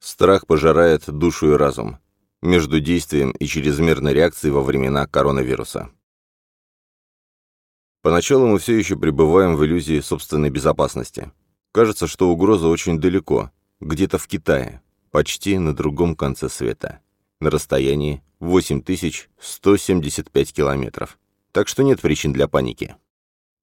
Страх пожирает душу и разум. Между действием и чрезмерной реакцией во времена коронавируса. Поначалу мы все еще пребываем в иллюзии собственной безопасности. Кажется, что угроза очень далеко, где-то в Китае, почти на другом конце света. На расстоянии 8175 километров. Так что нет причин для паники.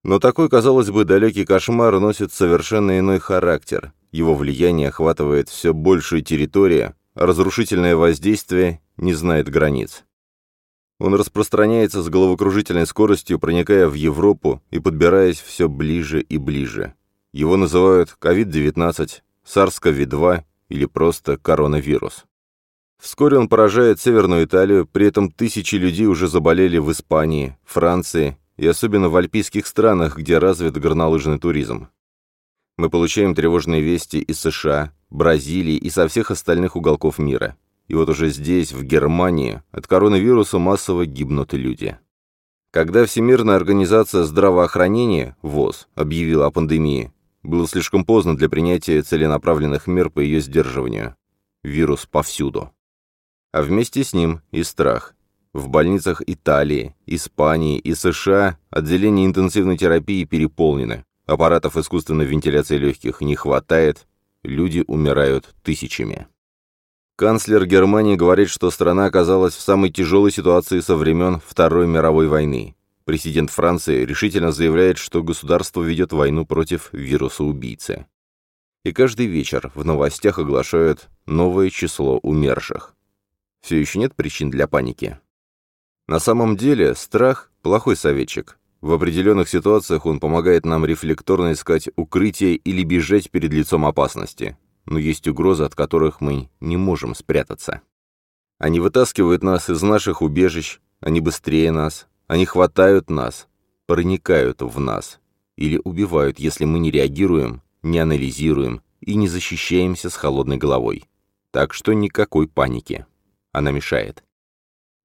Но такой, казалось бы, далекий кошмар носит совершенно иной характер. Его влияние охватывает все большую территорию, а разрушительное воздействие не знает границ. Он распространяется с головокружительной скоростью, проникая в Европу и подбираясь все ближе и ближе. Его называют COVID-19, SARS-CoV-2 или просто коронавирус. Вскоре он поражает Северную Италию, при этом тысячи людей уже заболели в Испании, Франции и особенно в альпийских странах, где развит горнолыжный туризм. Мы получаем тревожные вести из США, Бразилии и со всех остальных уголков мира. И вот уже здесь, в Германии, от коронавируса массово гибнут люди. Когда Всемирная организация здравоохранения, ВОЗ, объявила о пандемии, было слишком поздно для принятия целенаправленных мер по ее сдерживанию. Вирус повсюду. А вместе с ним и страх. В больницах Италии, Испании и США отделения интенсивной терапии переполнены, аппаратов искусственной вентиляции легких не хватает, люди умирают тысячами. Канцлер Германии говорит, что страна оказалась в самой тяжелой ситуации со времен Второй мировой войны. Президент Франции решительно заявляет, что государство ведет войну против вируса-убийцы. И каждый вечер в новостях оглашают новое число умерших. Все еще нет причин для паники. На самом деле, страх – плохой советчик. В определенных ситуациях он помогает нам рефлекторно искать укрытие или бежать перед лицом опасности но есть угрозы, от которых мы не можем спрятаться. Они вытаскивают нас из наших убежищ, они быстрее нас, они хватают нас, проникают в нас или убивают, если мы не реагируем, не анализируем и не защищаемся с холодной головой. Так что никакой паники. Она мешает.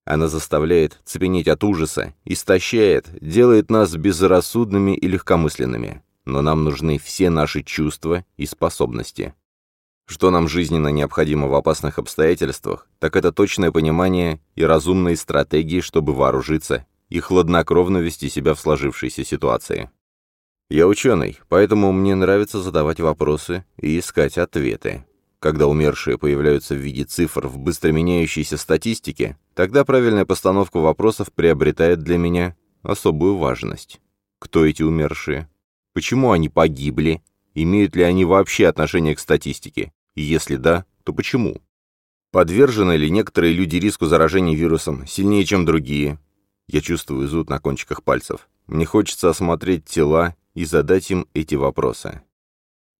Она заставляет цепенеть от ужаса, истощает, делает нас безрассудными и легкомысленными. Но нам нужны все наши чувства и способности. Что нам жизненно необходимо в опасных обстоятельствах, так это точное понимание и разумные стратегии, чтобы вооружиться и хладнокровно вести себя в сложившейся ситуации. Я ученый, поэтому мне нравится задавать вопросы и искать ответы. Когда умершие появляются в виде цифр в быстро меняющейся статистике, тогда правильная постановка вопросов приобретает для меня особую важность. Кто эти умершие? Почему они погибли? Имеют ли они вообще отношение к статистике? И если да, то почему? Подвержены ли некоторые люди риску заражения вирусом сильнее, чем другие? Я чувствую зуд на кончиках пальцев. Мне хочется осмотреть тела и задать им эти вопросы.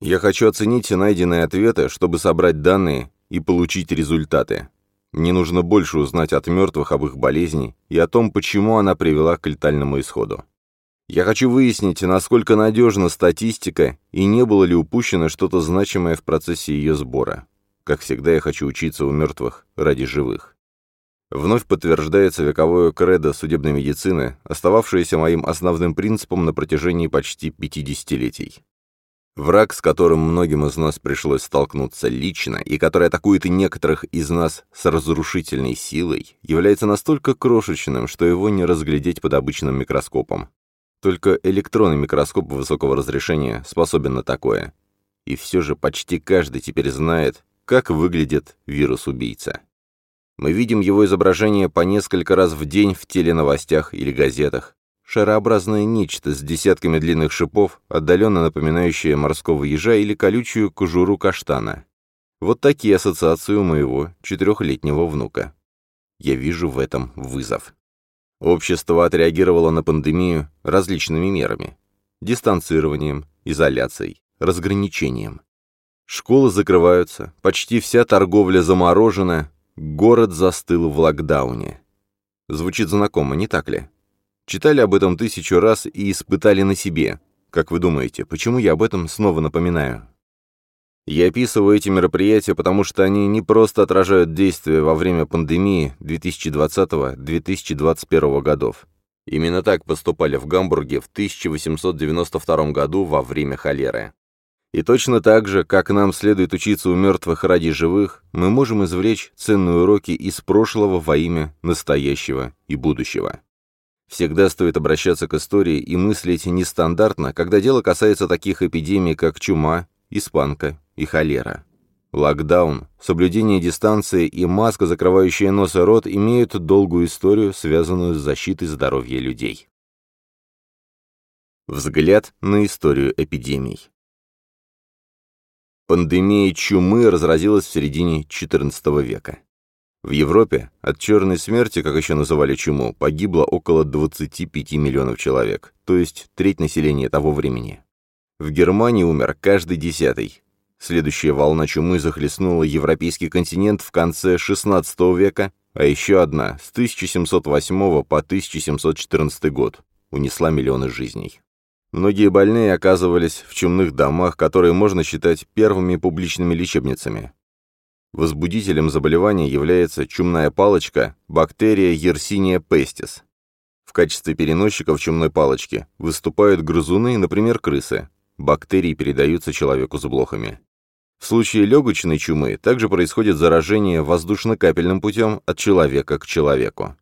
Я хочу оценить найденные ответы, чтобы собрать данные и получить результаты. Мне нужно больше узнать от мертвых об их болезни и о том, почему она привела к летальному исходу. Я хочу выяснить, насколько надежна статистика и не было ли упущено что-то значимое в процессе ее сбора. Как всегда, я хочу учиться у мертвых ради живых. Вновь подтверждается вековое кредо судебной медицины, остававшееся моим основным принципом на протяжении почти 50-летий. Враг, с которым многим из нас пришлось столкнуться лично, и который атакует и некоторых из нас с разрушительной силой, является настолько крошечным, что его не разглядеть под обычным микроскопом. Только электронный микроскоп высокого разрешения способен на такое. И все же почти каждый теперь знает, как выглядит вирус-убийца. Мы видим его изображение по несколько раз в день в теленовостях или газетах. Шарообразное нечто с десятками длинных шипов, отдаленно напоминающее морского ежа или колючую кожуру каштана. Вот такие ассоциации у моего четырехлетнего внука. Я вижу в этом вызов. Общество отреагировало на пандемию различными мерами. Дистанцированием, изоляцией, разграничением. Школы закрываются, почти вся торговля заморожена, город застыл в локдауне. Звучит знакомо, не так ли? Читали об этом тысячу раз и испытали на себе. Как вы думаете, почему я об этом снова напоминаю? Я описываю эти мероприятия, потому что они не просто отражают действия во время пандемии 2020-2021 годов. Именно так поступали в Гамбурге в 1892 году во время холеры. И точно так же, как нам следует учиться у мертвых ради живых, мы можем извлечь ценные уроки из прошлого во имя настоящего и будущего. Всегда стоит обращаться к истории и мыслить нестандартно, когда дело касается таких эпидемий, как чума, испанка и холера. Локдаун, соблюдение дистанции и маска, закрывающая нос и рот, имеют долгую историю, связанную с защитой здоровья людей. Взгляд на историю эпидемий. Пандемия чумы разразилась в середине XIV века. В Европе от черной смерти, как еще называли чуму, погибло около 25 миллионов человек, то есть треть населения того времени. В Германии умер каждый десятый, Следующая волна чумы захлестнула европейский континент в конце XVI века, а еще одна с 1708 по 1714 год унесла миллионы жизней. Многие больные оказывались в чумных домах, которые можно считать первыми публичными лечебницами. Возбудителем заболевания является чумная палочка, бактерия Yersinia pestis. В качестве переносчиков чумной палочки выступают грызуны, например, крысы. Бактерии передаются человеку с блохами. В случае легочной чумы также происходит заражение воздушно-капельным путем от человека к человеку.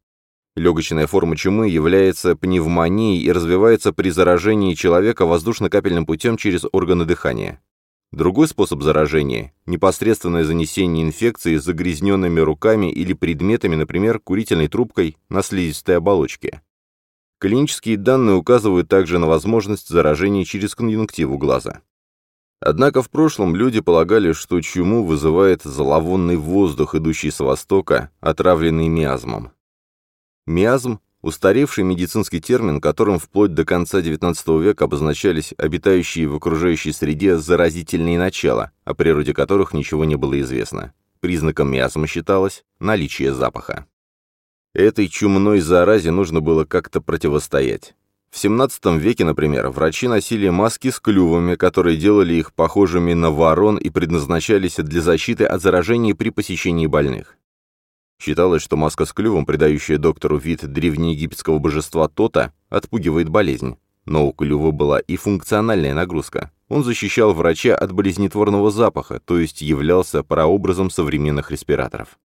Легочная форма чумы является пневмонией и развивается при заражении человека воздушно-капельным путем через органы дыхания. Другой способ заражения – непосредственное занесение инфекции загрязненными руками или предметами, например, курительной трубкой на слизистой оболочке. Клинические данные указывают также на возможность заражения через конъюнктиву глаза. Однако в прошлом люди полагали, что чуму вызывает зловонный воздух, идущий с востока, отравленный миазмом. Миазм – устаревший медицинский термин, которым вплоть до конца XIX века обозначались обитающие в окружающей среде заразительные начала, о природе которых ничего не было известно. Признаком миазма считалось наличие запаха. Этой чумной заразе нужно было как-то противостоять. В XVII веке, например, врачи носили маски с клювами, которые делали их похожими на ворон и предназначались для защиты от заражений при посещении больных. Считалось, что маска с клювом, придающая доктору вид древнеегипетского божества Тота, отпугивает болезнь. Но у клюва была и функциональная нагрузка. Он защищал врача от болезнетворного запаха, то есть являлся прообразом современных респираторов.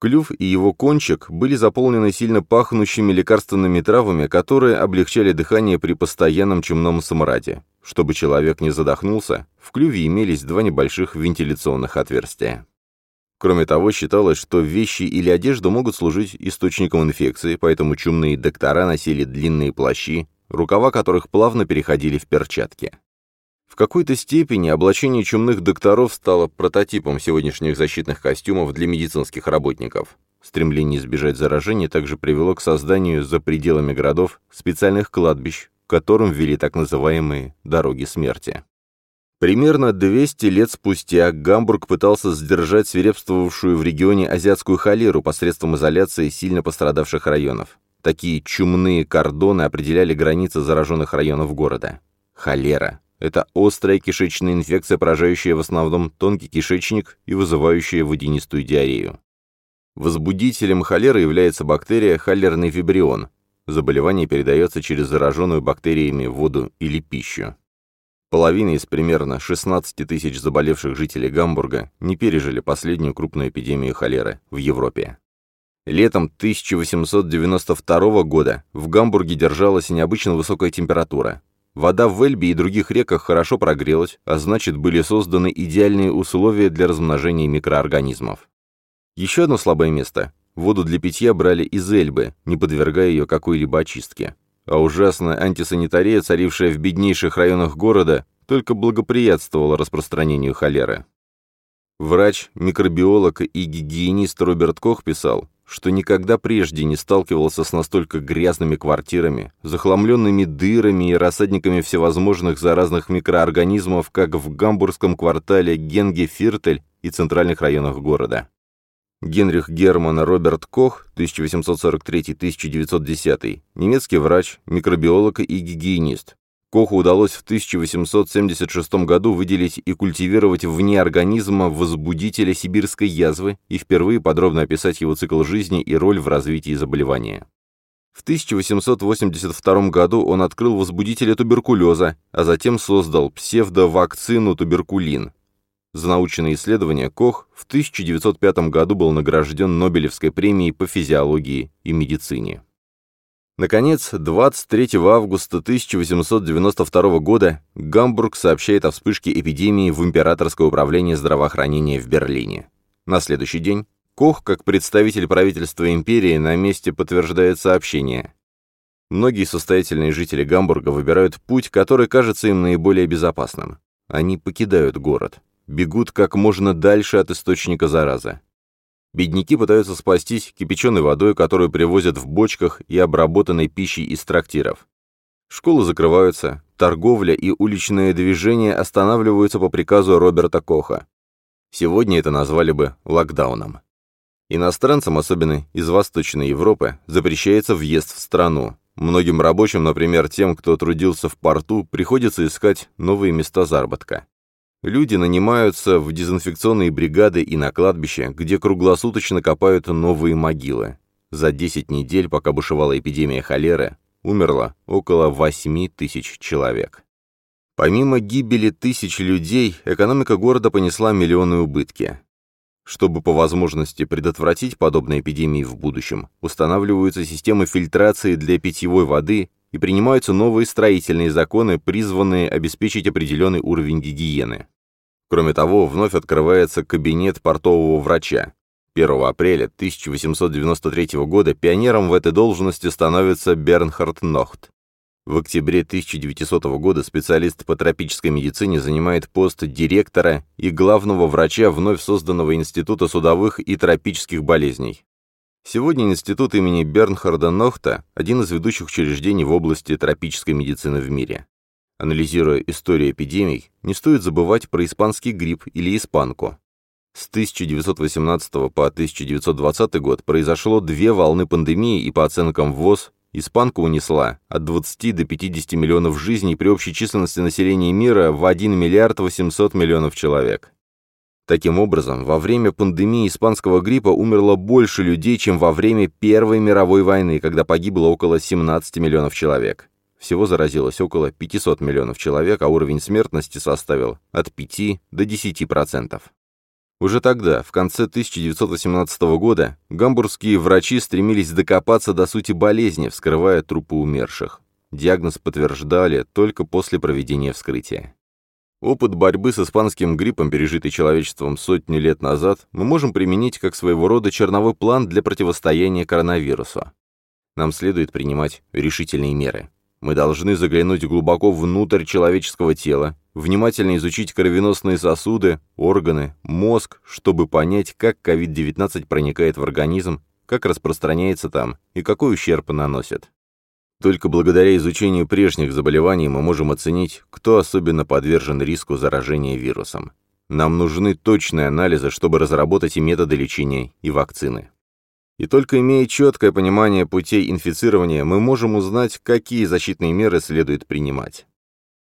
Клюв и его кончик были заполнены сильно пахнущими лекарственными травами, которые облегчали дыхание при постоянном чумном самораде. Чтобы человек не задохнулся, в клюве имелись два небольших вентиляционных отверстия. Кроме того, считалось, что вещи или одежда могут служить источником инфекции, поэтому чумные доктора носили длинные плащи, рукава которых плавно переходили в перчатки. В какой-то степени облачение чумных докторов стало прототипом сегодняшних защитных костюмов для медицинских работников. Стремление избежать заражения также привело к созданию за пределами городов специальных кладбищ, которым ввели так называемые «дороги смерти». Примерно 200 лет спустя Гамбург пытался сдержать свирепствовавшую в регионе азиатскую холеру посредством изоляции сильно пострадавших районов. Такие чумные кордоны определяли границы зараженных районов города. Холера это острая кишечная инфекция, поражающая в основном тонкий кишечник и вызывающая водянистую диарею. Возбудителем холеры является бактерия холерный вибрион. Заболевание передается через зараженную бактериями воду или пищу. Половина из примерно 16 тысяч заболевших жителей Гамбурга не пережили последнюю крупную эпидемию холеры в Европе. Летом 1892 года в Гамбурге держалась необычно высокая температура Вода в Эльбе и других реках хорошо прогрелась, а значит, были созданы идеальные условия для размножения микроорганизмов. Еще одно слабое место. Воду для питья брали из Эльбы, не подвергая ее какой-либо очистке. А ужасная антисанитария, царившая в беднейших районах города, только благоприятствовала распространению холеры. Врач, микробиолог и гигиенист Роберт Кох писал, что никогда прежде не сталкивался с настолько грязными квартирами, захламленными дырами и рассадниками всевозможных заразных микроорганизмов, как в гамбургском квартале Генге-Фиртель и центральных районах города. Генрих Герман Роберт Кох, 1843-1910, немецкий врач, микробиолог и гигиенист, Коху удалось в 1876 году выделить и культивировать вне организма возбудителя сибирской язвы и впервые подробно описать его цикл жизни и роль в развитии заболевания. В 1882 году он открыл возбудителя туберкулеза, а затем создал псевдовакцину туберкулин. За научные исследования Кох в 1905 году был награжден Нобелевской премией по физиологии и медицине. Наконец, 23 августа 1892 года Гамбург сообщает о вспышке эпидемии в Императорское управление здравоохранения в Берлине. На следующий день Кох, как представитель правительства империи, на месте подтверждает сообщение. Многие состоятельные жители Гамбурга выбирают путь, который кажется им наиболее безопасным. Они покидают город, бегут как можно дальше от источника заразы. Бедняки пытаются спастись кипяченой водой, которую привозят в бочках и обработанной пищей из трактиров. Школы закрываются, торговля и уличное движение останавливаются по приказу Роберта Коха. Сегодня это назвали бы локдауном. Иностранцам, особенно из Восточной Европы, запрещается въезд в страну. Многим рабочим, например, тем, кто трудился в порту, приходится искать новые места заработка. Люди нанимаются в дезинфекционные бригады и на кладбище, где круглосуточно копают новые могилы. За 10 недель, пока бушевала эпидемия холеры, умерло около 8 тысяч человек. Помимо гибели тысяч людей, экономика города понесла миллионы убытки. Чтобы по возможности предотвратить подобные эпидемии в будущем, устанавливаются системы фильтрации для питьевой воды и принимаются новые строительные законы, призванные обеспечить определенный уровень гигиены. Кроме того, вновь открывается кабинет портового врача. 1 апреля 1893 года пионером в этой должности становится Бернхард Нохт. В октябре 1900 года специалист по тропической медицине занимает пост директора и главного врача вновь созданного Института судовых и тропических болезней. Сегодня Институт имени Бернхарда Нохта – один из ведущих учреждений в области тропической медицины в мире. Анализируя историю эпидемий, не стоит забывать про испанский грипп или испанку. С 1918 по 1920 год произошло две волны пандемии, и по оценкам ВОЗ Испанка унесла от 20 до 50 миллионов жизней при общей численности населения мира в 1 миллиард 800 миллионов человек. Таким образом, во время пандемии испанского гриппа умерло больше людей, чем во время Первой мировой войны, когда погибло около 17 миллионов человек. Всего заразилось около 500 миллионов человек, а уровень смертности составил от 5 до 10%. Уже тогда, в конце 1918 года, гамбургские врачи стремились докопаться до сути болезни, вскрывая трупы умерших. Диагноз подтверждали только после проведения вскрытия. Опыт борьбы с испанским гриппом, пережитый человечеством сотни лет назад, мы можем применить как своего рода черновой план для противостояния коронавирусу. Нам следует принимать решительные меры. Мы должны заглянуть глубоко внутрь человеческого тела, внимательно изучить кровеносные сосуды, органы, мозг, чтобы понять, как COVID-19 проникает в организм, как распространяется там и какой ущерб наносит. Только благодаря изучению прежних заболеваний мы можем оценить, кто особенно подвержен риску заражения вирусом. Нам нужны точные анализы, чтобы разработать и методы лечения, и вакцины. И только имея четкое понимание путей инфицирования, мы можем узнать, какие защитные меры следует принимать.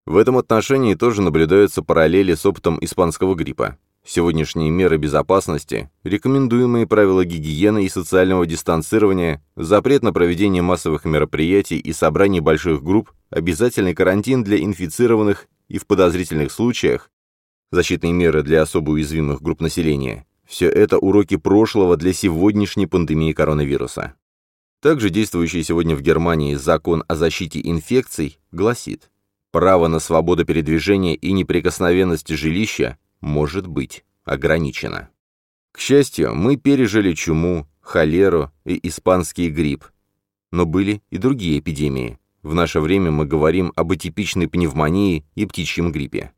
В этом отношении тоже наблюдаются параллели с опытом испанского гриппа. Сегодняшние меры безопасности, рекомендуемые правила гигиены и социального дистанцирования, запрет на проведение массовых мероприятий и собраний больших групп, обязательный карантин для инфицированных и в подозрительных случаях, защитные меры для особо уязвимых групп населения, все это уроки прошлого для сегодняшней пандемии коронавируса. Также действующий сегодня в Германии закон о защите инфекций гласит, право на свободу передвижения и неприкосновенность жилища может быть ограничено. К счастью, мы пережили чуму, холеру и испанский грипп. Но были и другие эпидемии. В наше время мы говорим об атипичной пневмонии и птичьем гриппе.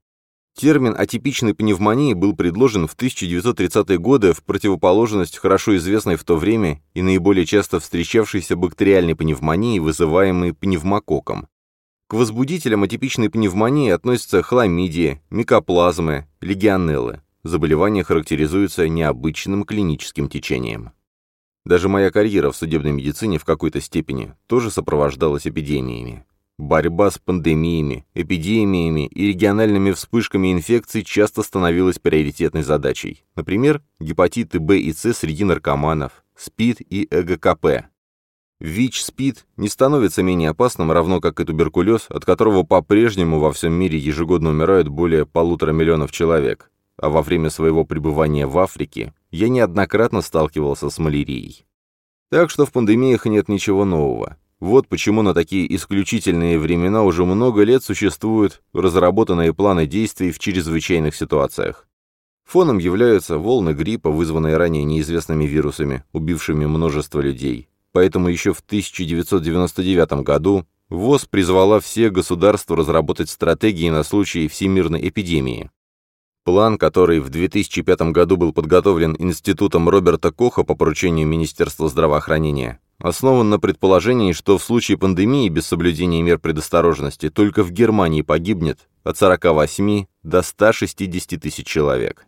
Термин атипичной пневмонии был предложен в 1930-е годы в противоположность хорошо известной в то время и наиболее часто встречавшейся бактериальной пневмонии, вызываемой пневмококком. К возбудителям атипичной пневмонии относятся хламидии, микоплазмы, легионеллы. Заболевание характеризуется необычным клиническим течением. Даже моя карьера в судебной медицине в какой-то степени тоже сопровождалась эпидемиями. Борьба с пандемиями, эпидемиями и региональными вспышками инфекций часто становилась приоритетной задачей. Например, гепатиты Б и С среди наркоманов, СПИД и ЭГКП. ВИЧ-СПИД не становится менее опасным, равно как и туберкулез, от которого по-прежнему во всем мире ежегодно умирают более полутора миллионов человек. А во время своего пребывания в Африке я неоднократно сталкивался с малярией. Так что в пандемиях нет ничего нового. Вот почему на такие исключительные времена уже много лет существуют разработанные планы действий в чрезвычайных ситуациях. Фоном являются волны гриппа, вызванные ранее неизвестными вирусами, убившими множество людей. Поэтому еще в 1999 году ВОЗ призвала все государства разработать стратегии на случай всемирной эпидемии. План, который в 2005 году был подготовлен Институтом Роберта Коха по поручению Министерства здравоохранения, основан на предположении, что в случае пандемии без соблюдения мер предосторожности только в Германии погибнет от 48 до 160 тысяч человек.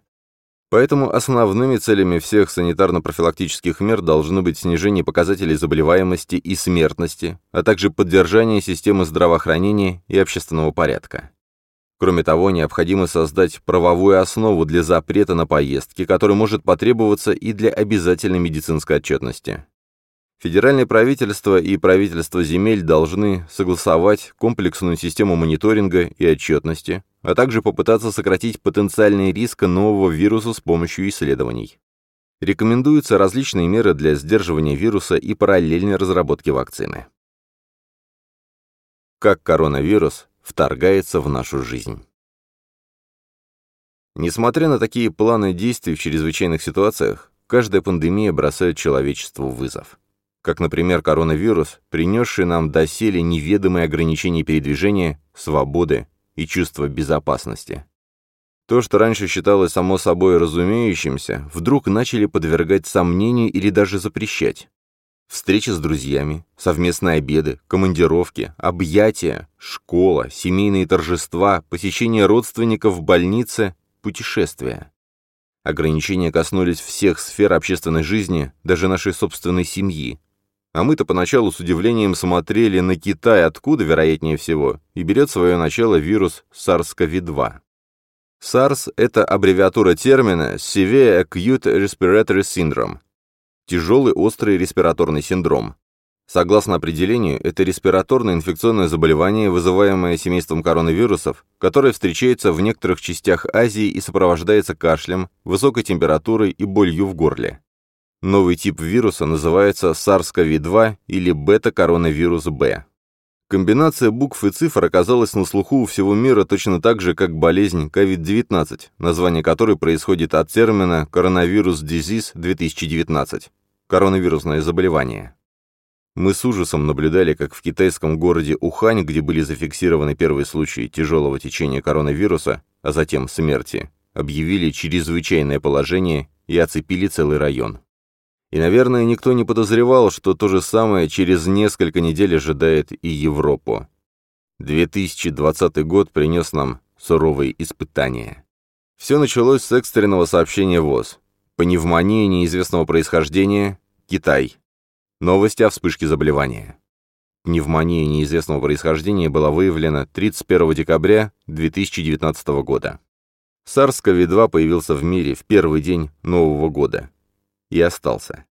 Поэтому основными целями всех санитарно-профилактических мер должны быть снижение показателей заболеваемости и смертности, а также поддержание системы здравоохранения и общественного порядка. Кроме того, необходимо создать правовую основу для запрета на поездки, который может потребоваться и для обязательной медицинской отчетности. Федеральное правительство и правительство земель должны согласовать комплексную систему мониторинга и отчетности, а также попытаться сократить потенциальный риск нового вируса с помощью исследований. Рекомендуются различные меры для сдерживания вируса и параллельной разработки вакцины. Как коронавирус вторгается в нашу жизнь. Несмотря на такие планы действий в чрезвычайных ситуациях, каждая пандемия бросает человечеству вызов как, например, коронавирус, принесший нам доселе неведомые ограничения передвижения, свободы и чувства безопасности. То, что раньше считалось само собой разумеющимся, вдруг начали подвергать сомнению или даже запрещать. Встречи с друзьями, совместные обеды, командировки, объятия, школа, семейные торжества, посещение родственников в больнице, путешествия. Ограничения коснулись всех сфер общественной жизни, даже нашей собственной семьи, а мы-то поначалу с удивлением смотрели на Китай, откуда, вероятнее всего, и берет свое начало вирус SARS-CoV-2. SARS – это аббревиатура термина Severe Acute Respiratory Syndrome – тяжелый острый респираторный синдром. Согласно определению, это респираторное инфекционное заболевание, вызываемое семейством коронавирусов, которое встречается в некоторых частях Азии и сопровождается кашлем, высокой температурой и болью в горле. Новый тип вируса называется SARS-CoV-2 или бета-коронавирус-Б. Комбинация букв и цифр оказалась на слуху у всего мира точно так же, как болезнь COVID-19, название которой происходит от термина «коронавирус disease 2019» – коронавирусное заболевание. Мы с ужасом наблюдали, как в китайском городе Ухань, где были зафиксированы первые случаи тяжелого течения коронавируса, а затем смерти, объявили чрезвычайное положение и оцепили целый район. И, наверное, никто не подозревал, что то же самое через несколько недель ожидает и Европу. 2020 год принес нам суровые испытания. Все началось с экстренного сообщения ВОЗ. Пневмония неизвестного происхождения, Китай. Новости о вспышке заболевания. Пневмония неизвестного происхождения была выявлена 31 декабря 2019 года. SARS-CoV-2 появился в мире в первый день Нового года и остался.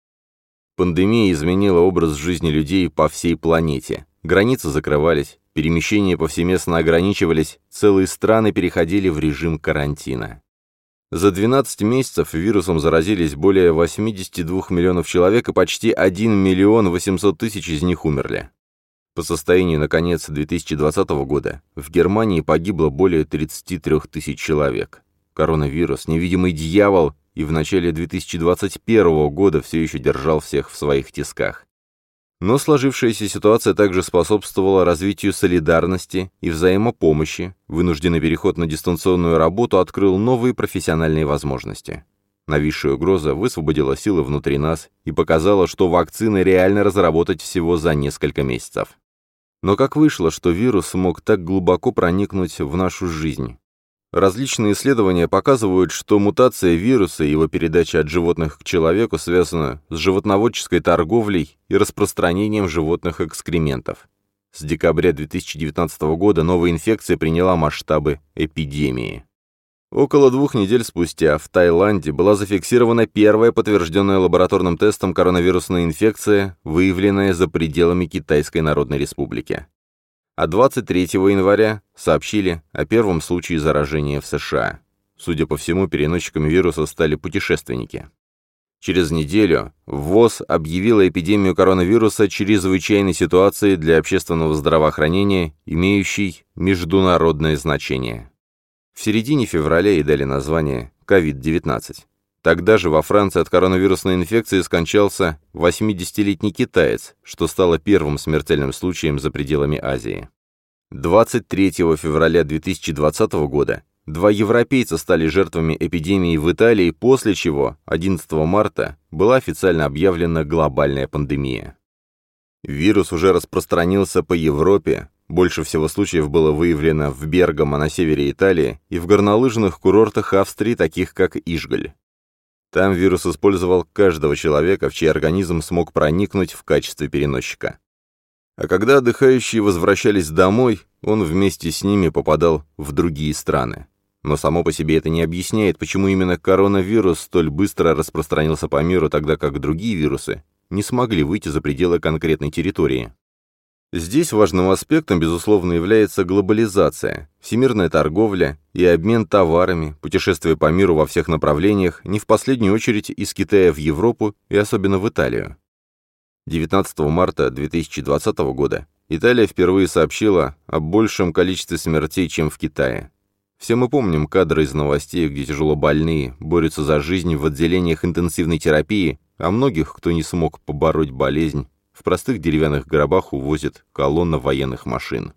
Пандемия изменила образ жизни людей по всей планете. Границы закрывались, перемещения повсеместно ограничивались, целые страны переходили в режим карантина. За 12 месяцев вирусом заразились более 82 миллионов человек, и почти 1 миллион 800 тысяч из них умерли. По состоянию на конец 2020 года в Германии погибло более 33 тысяч человек. Коронавирус, невидимый дьявол, и в начале 2021 года все еще держал всех в своих тисках. Но сложившаяся ситуация также способствовала развитию солидарности и взаимопомощи, вынужденный переход на дистанционную работу открыл новые профессиональные возможности. Нависшая угроза высвободила силы внутри нас и показала, что вакцины реально разработать всего за несколько месяцев. Но как вышло, что вирус мог так глубоко проникнуть в нашу жизнь? Различные исследования показывают, что мутация вируса и его передача от животных к человеку связана с животноводческой торговлей и распространением животных экскрементов. С декабря 2019 года новая инфекция приняла масштабы эпидемии. Около двух недель спустя в Таиланде была зафиксирована первая подтвержденная лабораторным тестом коронавирусная инфекция, выявленная за пределами Китайской Народной Республики. А 23 января сообщили о первом случае заражения в США. Судя по всему, переносчиками вируса стали путешественники. Через неделю ВОЗ объявила эпидемию коронавируса чрезвычайной ситуацией для общественного здравоохранения, имеющей международное значение. В середине февраля ей дали название COVID-19. Тогда же во Франции от коронавирусной инфекции скончался 80-летний китаец, что стало первым смертельным случаем за пределами Азии. 23 февраля 2020 года Два европейца стали жертвами эпидемии в Италии, после чего 11 марта была официально объявлена глобальная пандемия. Вирус уже распространился по Европе, больше всего случаев было выявлено в Бергамо на севере Италии и в горнолыжных курортах Австрии, таких как Ижголь. Там вирус использовал каждого человека, в чей организм смог проникнуть в качестве переносчика. А когда отдыхающие возвращались домой, он вместе с ними попадал в другие страны. Но само по себе это не объясняет, почему именно коронавирус столь быстро распространился по миру, тогда как другие вирусы не смогли выйти за пределы конкретной территории. Здесь важным аспектом, безусловно, является глобализация, всемирная торговля и обмен товарами, путешествия по миру во всех направлениях, не в последнюю очередь из Китая в Европу и особенно в Италию. 19 марта 2020 года Италия впервые сообщила о большем количестве смертей, чем в Китае. Все мы помним кадры из новостей, где тяжело больные борются за жизнь в отделениях интенсивной терапии, а многих, кто не смог побороть болезнь, в простых деревянных гробах увозят колонна военных машин.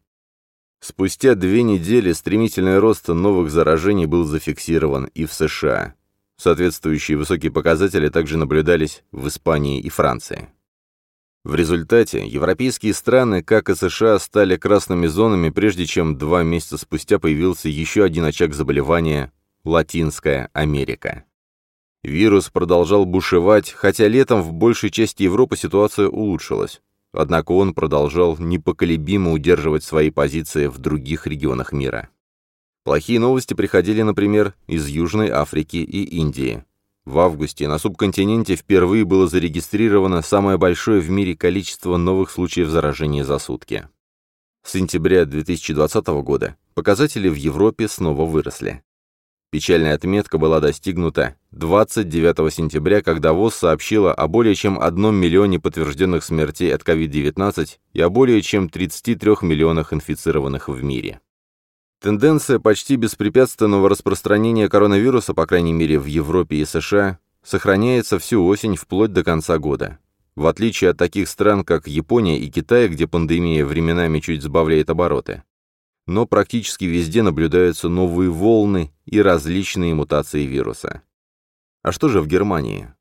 Спустя две недели стремительный рост новых заражений был зафиксирован и в США. Соответствующие высокие показатели также наблюдались в Испании и Франции. В результате европейские страны, как и США, стали красными зонами, прежде чем два месяца спустя появился еще один очаг заболевания – Латинская Америка. Вирус продолжал бушевать, хотя летом в большей части Европы ситуация улучшилась. Однако он продолжал непоколебимо удерживать свои позиции в других регионах мира. Плохие новости приходили, например, из Южной Африки и Индии. В августе на субконтиненте впервые было зарегистрировано самое большое в мире количество новых случаев заражения за сутки. С сентября 2020 года показатели в Европе снова выросли. Печальная отметка была достигнута 29 сентября, когда ВОЗ сообщила о более чем 1 миллионе подтвержденных смертей от COVID-19 и о более чем 33 миллионах инфицированных в мире. Тенденция почти беспрепятственного распространения коронавируса, по крайней мере в Европе и США, сохраняется всю осень вплоть до конца года. В отличие от таких стран, как Япония и Китай, где пандемия временами чуть сбавляет обороты. Но практически везде наблюдаются новые волны и различные мутации вируса. А что же в Германии?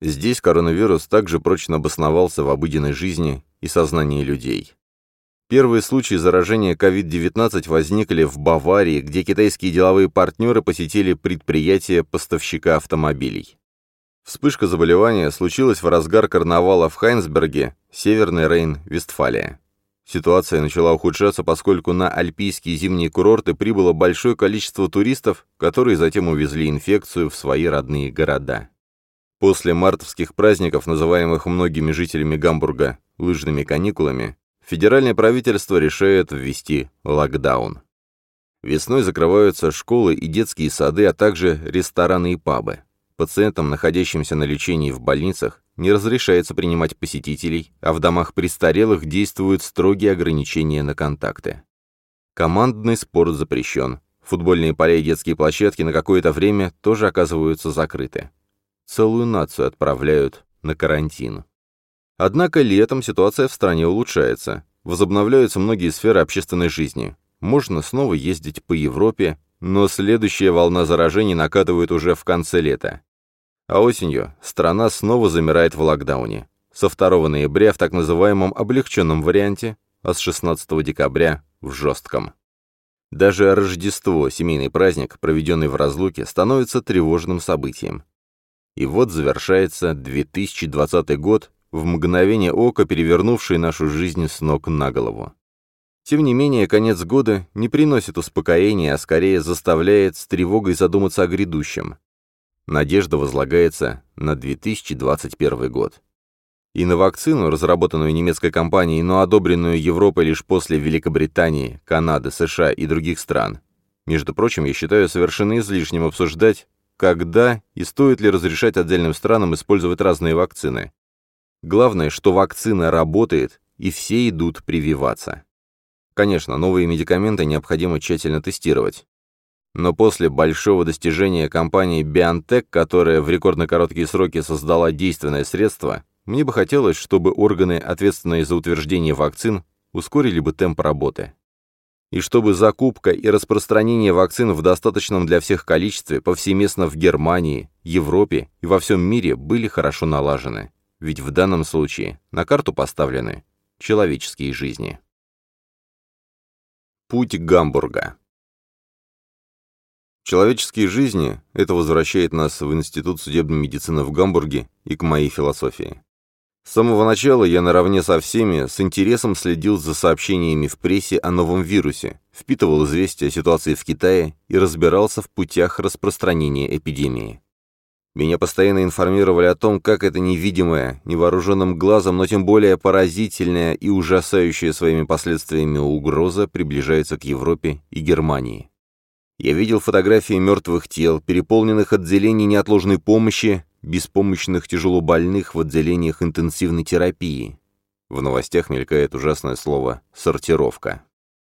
Здесь коронавирус также прочно обосновался в обыденной жизни и сознании людей. Первые случаи заражения COVID-19 возникли в Баварии, где китайские деловые партнеры посетили предприятие поставщика автомобилей. Вспышка заболевания случилась в разгар карнавала в Хайнсберге, Северный Рейн, Вестфалия. Ситуация начала ухудшаться, поскольку на альпийские зимние курорты прибыло большое количество туристов, которые затем увезли инфекцию в свои родные города. После мартовских праздников, называемых многими жителями Гамбурга лыжными каникулами, федеральное правительство решает ввести локдаун. Весной закрываются школы и детские сады, а также рестораны и пабы. Пациентам, находящимся на лечении в больницах, не разрешается принимать посетителей, а в домах престарелых действуют строгие ограничения на контакты. Командный спорт запрещен. Футбольные поля и детские площадки на какое-то время тоже оказываются закрыты. Целую нацию отправляют на карантин. Однако летом ситуация в стране улучшается. Возобновляются многие сферы общественной жизни. Можно снова ездить по Европе, но следующая волна заражений накатывает уже в конце лета. А осенью страна снова замирает в локдауне. Со 2 ноября в так называемом облегченном варианте, а с 16 декабря в жестком. Даже Рождество, семейный праздник, проведенный в разлуке, становится тревожным событием. И вот завершается 2020 год, в мгновение ока перевернувший нашу жизнь с ног на голову. Тем не менее, конец года не приносит успокоения, а скорее заставляет с тревогой задуматься о грядущем. Надежда возлагается на 2021 год. И на вакцину, разработанную немецкой компанией, но одобренную Европой лишь после Великобритании, Канады, США и других стран. Между прочим, я считаю совершенно излишним обсуждать, когда и стоит ли разрешать отдельным странам использовать разные вакцины. Главное, что вакцина работает, и все идут прививаться. Конечно, новые медикаменты необходимо тщательно тестировать. Но после большого достижения компании BioNTech, которая в рекордно короткие сроки создала действенное средство, мне бы хотелось, чтобы органы, ответственные за утверждение вакцин, ускорили бы темп работы. И чтобы закупка и распространение вакцин в достаточном для всех количестве повсеместно в Германии, Европе и во всем мире были хорошо налажены. Ведь в данном случае на карту поставлены человеческие жизни. Путь Гамбурга. Человеческие жизни – это возвращает нас в Институт судебной медицины в Гамбурге и к моей философии. С самого начала я наравне со всеми с интересом следил за сообщениями в прессе о новом вирусе, впитывал известия о ситуации в Китае и разбирался в путях распространения эпидемии. Меня постоянно информировали о том, как это невидимое, невооруженным глазом, но тем более поразительная и ужасающая своими последствиями угроза приближается к Европе и Германии. Я видел фотографии мертвых тел, переполненных отделений неотложной помощи, беспомощных тяжелобольных в отделениях интенсивной терапии. В новостях мелькает ужасное слово «сортировка».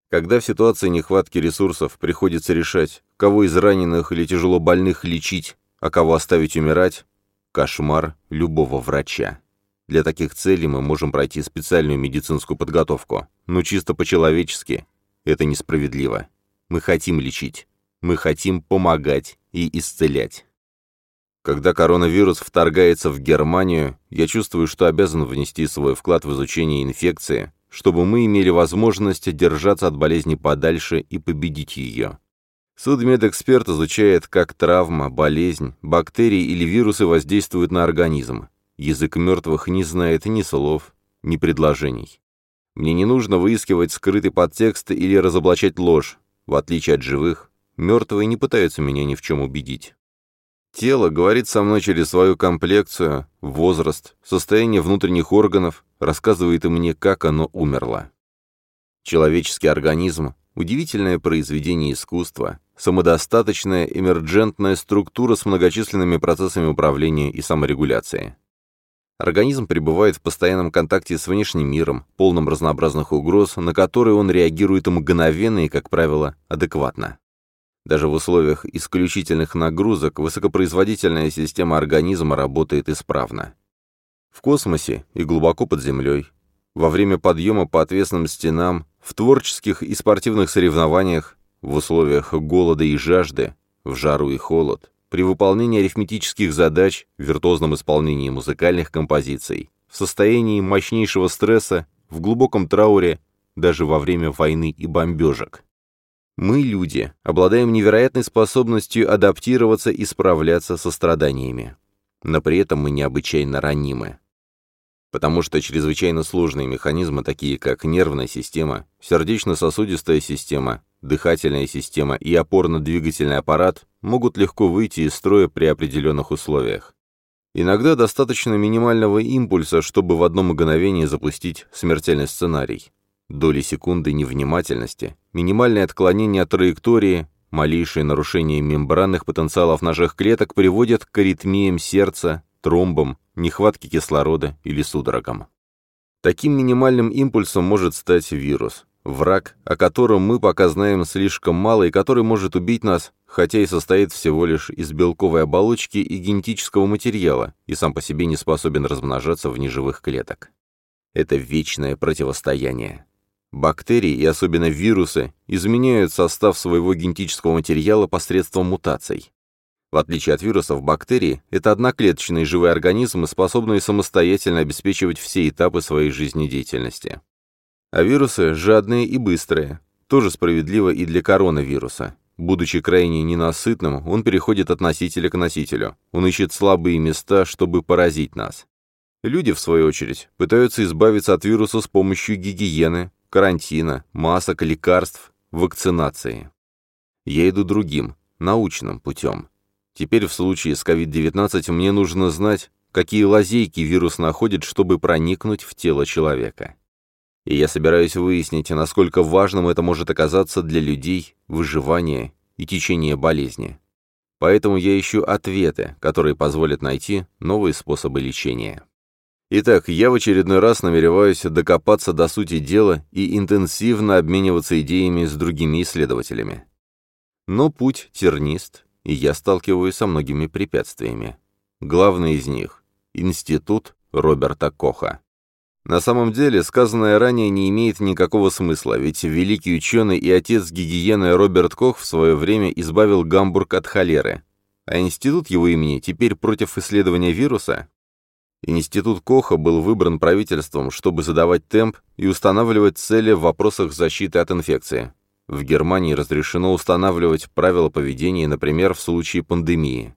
Когда в ситуации нехватки ресурсов приходится решать, кого из раненых или тяжелобольных лечить, а кого оставить умирать – кошмар любого врача. Для таких целей мы можем пройти специальную медицинскую подготовку, но чисто по-человечески это несправедливо. Мы хотим лечить, мы хотим помогать и исцелять. Когда коронавирус вторгается в Германию, я чувствую, что обязан внести свой вклад в изучение инфекции, чтобы мы имели возможность держаться от болезни подальше и победить ее. Судмедэксперт изучает, как травма, болезнь, бактерии или вирусы воздействуют на организм. Язык мертвых не знает ни слов, ни предложений. Мне не нужно выискивать скрытый подтекст или разоблачать ложь. В отличие от живых, мертвые не пытаются меня ни в чем убедить. Тело говорит со мной через свою комплекцию, возраст, состояние внутренних органов, рассказывает и мне, как оно умерло. Человеческий организм – удивительное произведение искусства, самодостаточная эмерджентная структура с многочисленными процессами управления и саморегуляции. Организм пребывает в постоянном контакте с внешним миром, полным разнообразных угроз, на которые он реагирует мгновенно и, как правило, адекватно. Даже в условиях исключительных нагрузок высокопроизводительная система организма работает исправно. В космосе и глубоко под землей, во время подъема по отвесным стенам, в творческих и спортивных соревнованиях, в условиях голода и жажды, в жару и холод, при выполнении арифметических задач, виртуозном исполнении музыкальных композиций, в состоянии мощнейшего стресса, в глубоком трауре, даже во время войны и бомбежек. Мы, люди, обладаем невероятной способностью адаптироваться и справляться со страданиями. Но при этом мы необычайно ранимы потому что чрезвычайно сложные механизмы, такие как нервная система, сердечно-сосудистая система, дыхательная система и опорно-двигательный аппарат, могут легко выйти из строя при определенных условиях. Иногда достаточно минимального импульса, чтобы в одно мгновение запустить смертельный сценарий. Доли секунды невнимательности, минимальное отклонение от траектории, малейшее нарушение мембранных потенциалов наших клеток приводят к аритмиям сердца, тромбам, нехватке кислорода или судорогам. Таким минимальным импульсом может стать вирус, враг, о котором мы пока знаем слишком мало и который может убить нас, хотя и состоит всего лишь из белковой оболочки и генетического материала, и сам по себе не способен размножаться в неживых клеток. Это вечное противостояние. Бактерии, и особенно вирусы, изменяют состав своего генетического материала посредством мутаций. В отличие от вирусов, бактерии – это одноклеточные живые организмы, способные самостоятельно обеспечивать все этапы своей жизнедеятельности. А вирусы – жадные и быстрые. Тоже справедливо и для коронавируса. Будучи крайне ненасытным, он переходит от носителя к носителю. Он ищет слабые места, чтобы поразить нас. Люди, в свою очередь, пытаются избавиться от вируса с помощью гигиены, карантина, масок, лекарств, вакцинации. Я иду другим, научным путем. Теперь в случае с COVID-19 мне нужно знать, какие лазейки вирус находит, чтобы проникнуть в тело человека. И я собираюсь выяснить, насколько важным это может оказаться для людей, выживания и течения болезни. Поэтому я ищу ответы, которые позволят найти новые способы лечения. Итак, я в очередной раз намереваюсь докопаться до сути дела и интенсивно обмениваться идеями с другими исследователями. Но путь тернист, и я сталкиваюсь со многими препятствиями. Главный из них — Институт Роберта Коха. На самом деле, сказанное ранее не имеет никакого смысла, ведь великий ученый и отец гигиены Роберт Кох в свое время избавил Гамбург от холеры. А институт его имени теперь против исследования вируса? Институт Коха был выбран правительством, чтобы задавать темп и устанавливать цели в вопросах защиты от инфекции. В Германии разрешено устанавливать правила поведения, например, в случае пандемии.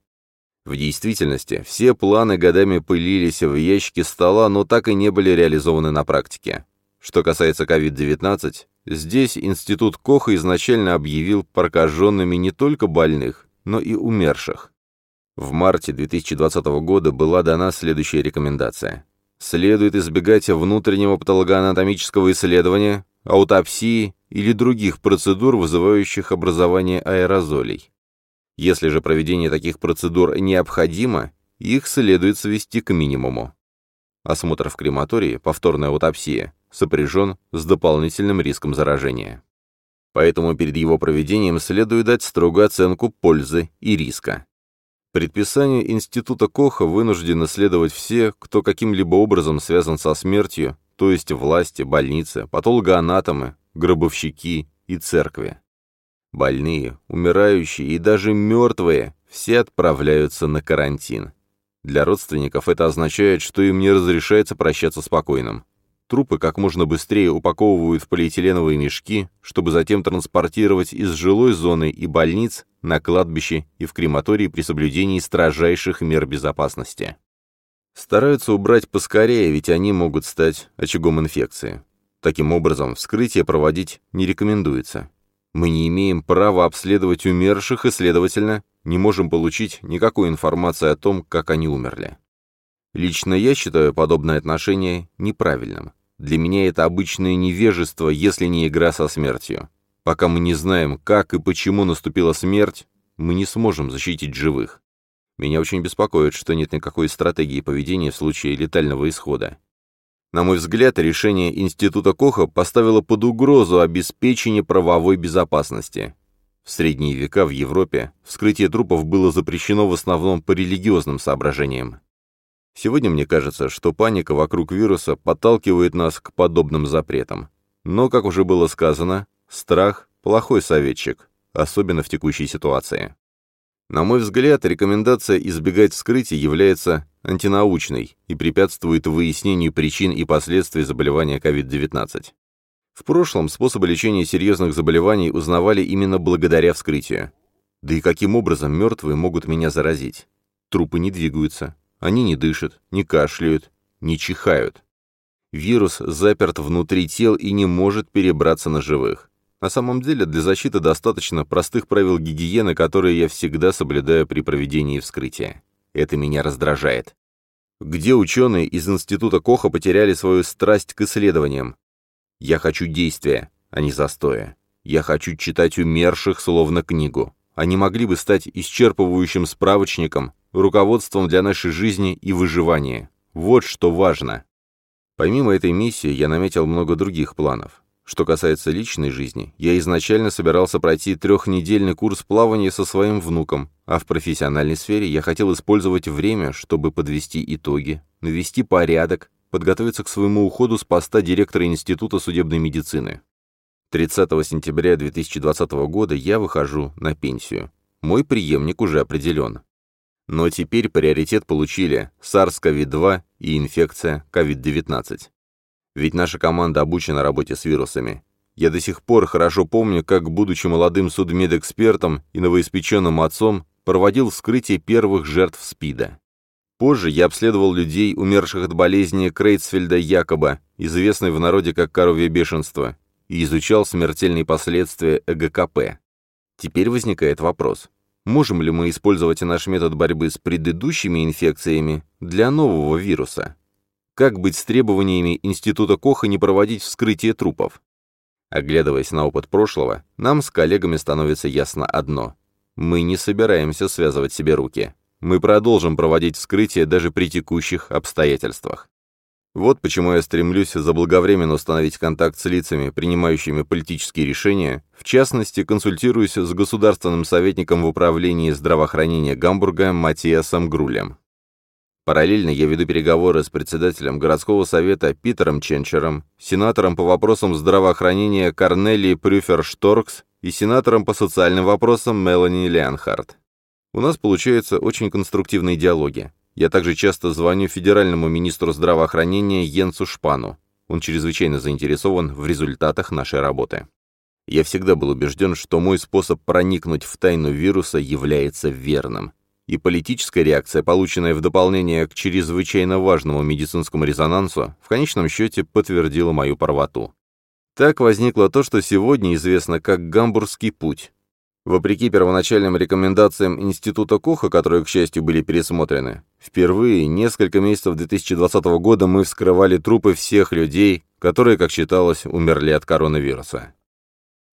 В действительности, все планы годами пылились в ящике стола, но так и не были реализованы на практике. Что касается COVID-19, здесь Институт Коха изначально объявил прокаженными не только больных, но и умерших. В марте 2020 года была дана следующая рекомендация. Следует избегать внутреннего патологоанатомического исследования, аутопсии или других процедур, вызывающих образование аэрозолей. Если же проведение таких процедур необходимо, их следует свести к минимуму. Осмотр в крематории, повторная аутопсия, сопряжен с дополнительным риском заражения. Поэтому перед его проведением следует дать строгую оценку пользы и риска. Предписанию Института Коха вынуждены следовать все, кто каким-либо образом связан со смертью, то есть власти, больницы, патологоанатомы, гробовщики и церкви. Больные, умирающие и даже мертвые все отправляются на карантин. Для родственников это означает, что им не разрешается прощаться спокойным. Трупы как можно быстрее упаковывают в полиэтиленовые мешки, чтобы затем транспортировать из жилой зоны и больниц на кладбище и в крематории при соблюдении строжайших мер безопасности. Стараются убрать поскорее, ведь они могут стать очагом инфекции. Таким образом, вскрытие проводить не рекомендуется. Мы не имеем права обследовать умерших и, следовательно, не можем получить никакой информации о том, как они умерли. Лично я считаю подобное отношение неправильным. Для меня это обычное невежество, если не игра со смертью. Пока мы не знаем, как и почему наступила смерть, мы не сможем защитить живых. Меня очень беспокоит, что нет никакой стратегии поведения в случае летального исхода. На мой взгляд, решение Института Коха поставило под угрозу обеспечение правовой безопасности. В средние века в Европе вскрытие трупов было запрещено в основном по религиозным соображениям. Сегодня мне кажется, что паника вокруг вируса подталкивает нас к подобным запретам. Но, как уже было сказано, страх – плохой советчик, особенно в текущей ситуации. На мой взгляд, рекомендация избегать вскрытия является антинаучной и препятствует выяснению причин и последствий заболевания COVID-19. В прошлом способы лечения серьезных заболеваний узнавали именно благодаря вскрытию. Да и каким образом мертвые могут меня заразить? Трупы не двигаются, они не дышат, не кашляют, не чихают. Вирус заперт внутри тел и не может перебраться на живых. На самом деле, для защиты достаточно простых правил гигиены, которые я всегда соблюдаю при проведении вскрытия. Это меня раздражает. Где ученые из Института Коха потеряли свою страсть к исследованиям? Я хочу действия, а не застоя. Я хочу читать умерших, словно книгу. Они могли бы стать исчерпывающим справочником, руководством для нашей жизни и выживания. Вот что важно. Помимо этой миссии, я наметил много других планов. Что касается личной жизни, я изначально собирался пройти трехнедельный курс плавания со своим внуком, а в профессиональной сфере я хотел использовать время, чтобы подвести итоги, навести порядок, подготовиться к своему уходу с поста директора Института судебной медицины. 30 сентября 2020 года я выхожу на пенсию. Мой преемник уже определен. Но теперь приоритет получили SARS-CoV-2 и инфекция COVID-19. Ведь наша команда обучена работе с вирусами. Я до сих пор хорошо помню, как, будучи молодым судмедэкспертом и новоиспеченным отцом, проводил вскрытие первых жертв СПИДа. Позже я обследовал людей, умерших от болезни Крейцфельда Якоба, известной в народе как коровье бешенство, и изучал смертельные последствия ЭГКП. Теперь возникает вопрос, можем ли мы использовать наш метод борьбы с предыдущими инфекциями для нового вируса? Как быть с требованиями Института Коха не проводить вскрытие трупов? Оглядываясь на опыт прошлого, нам с коллегами становится ясно одно. Мы не собираемся связывать себе руки. Мы продолжим проводить вскрытие даже при текущих обстоятельствах. Вот почему я стремлюсь заблаговременно установить контакт с лицами, принимающими политические решения, в частности, консультируюсь с государственным советником в управлении здравоохранения Гамбурга Матиасом Грулем. Параллельно я веду переговоры с председателем городского совета Питером Ченчером, сенатором по вопросам здравоохранения Корнелией Прюфер-Шторкс и сенатором по социальным вопросам Мелани Леонхард. У нас получаются очень конструктивные диалоги. Я также часто звоню федеральному министру здравоохранения Йенсу Шпану. Он чрезвычайно заинтересован в результатах нашей работы. Я всегда был убежден, что мой способ проникнуть в тайну вируса является верным. И политическая реакция, полученная в дополнение к чрезвычайно важному медицинскому резонансу, в конечном счете подтвердила мою правоту. Так возникло то, что сегодня известно как «Гамбургский путь», Вопреки первоначальным рекомендациям Института Коха, которые, к счастью, были пересмотрены, впервые несколько месяцев 2020 года мы вскрывали трупы всех людей, которые, как считалось, умерли от коронавируса.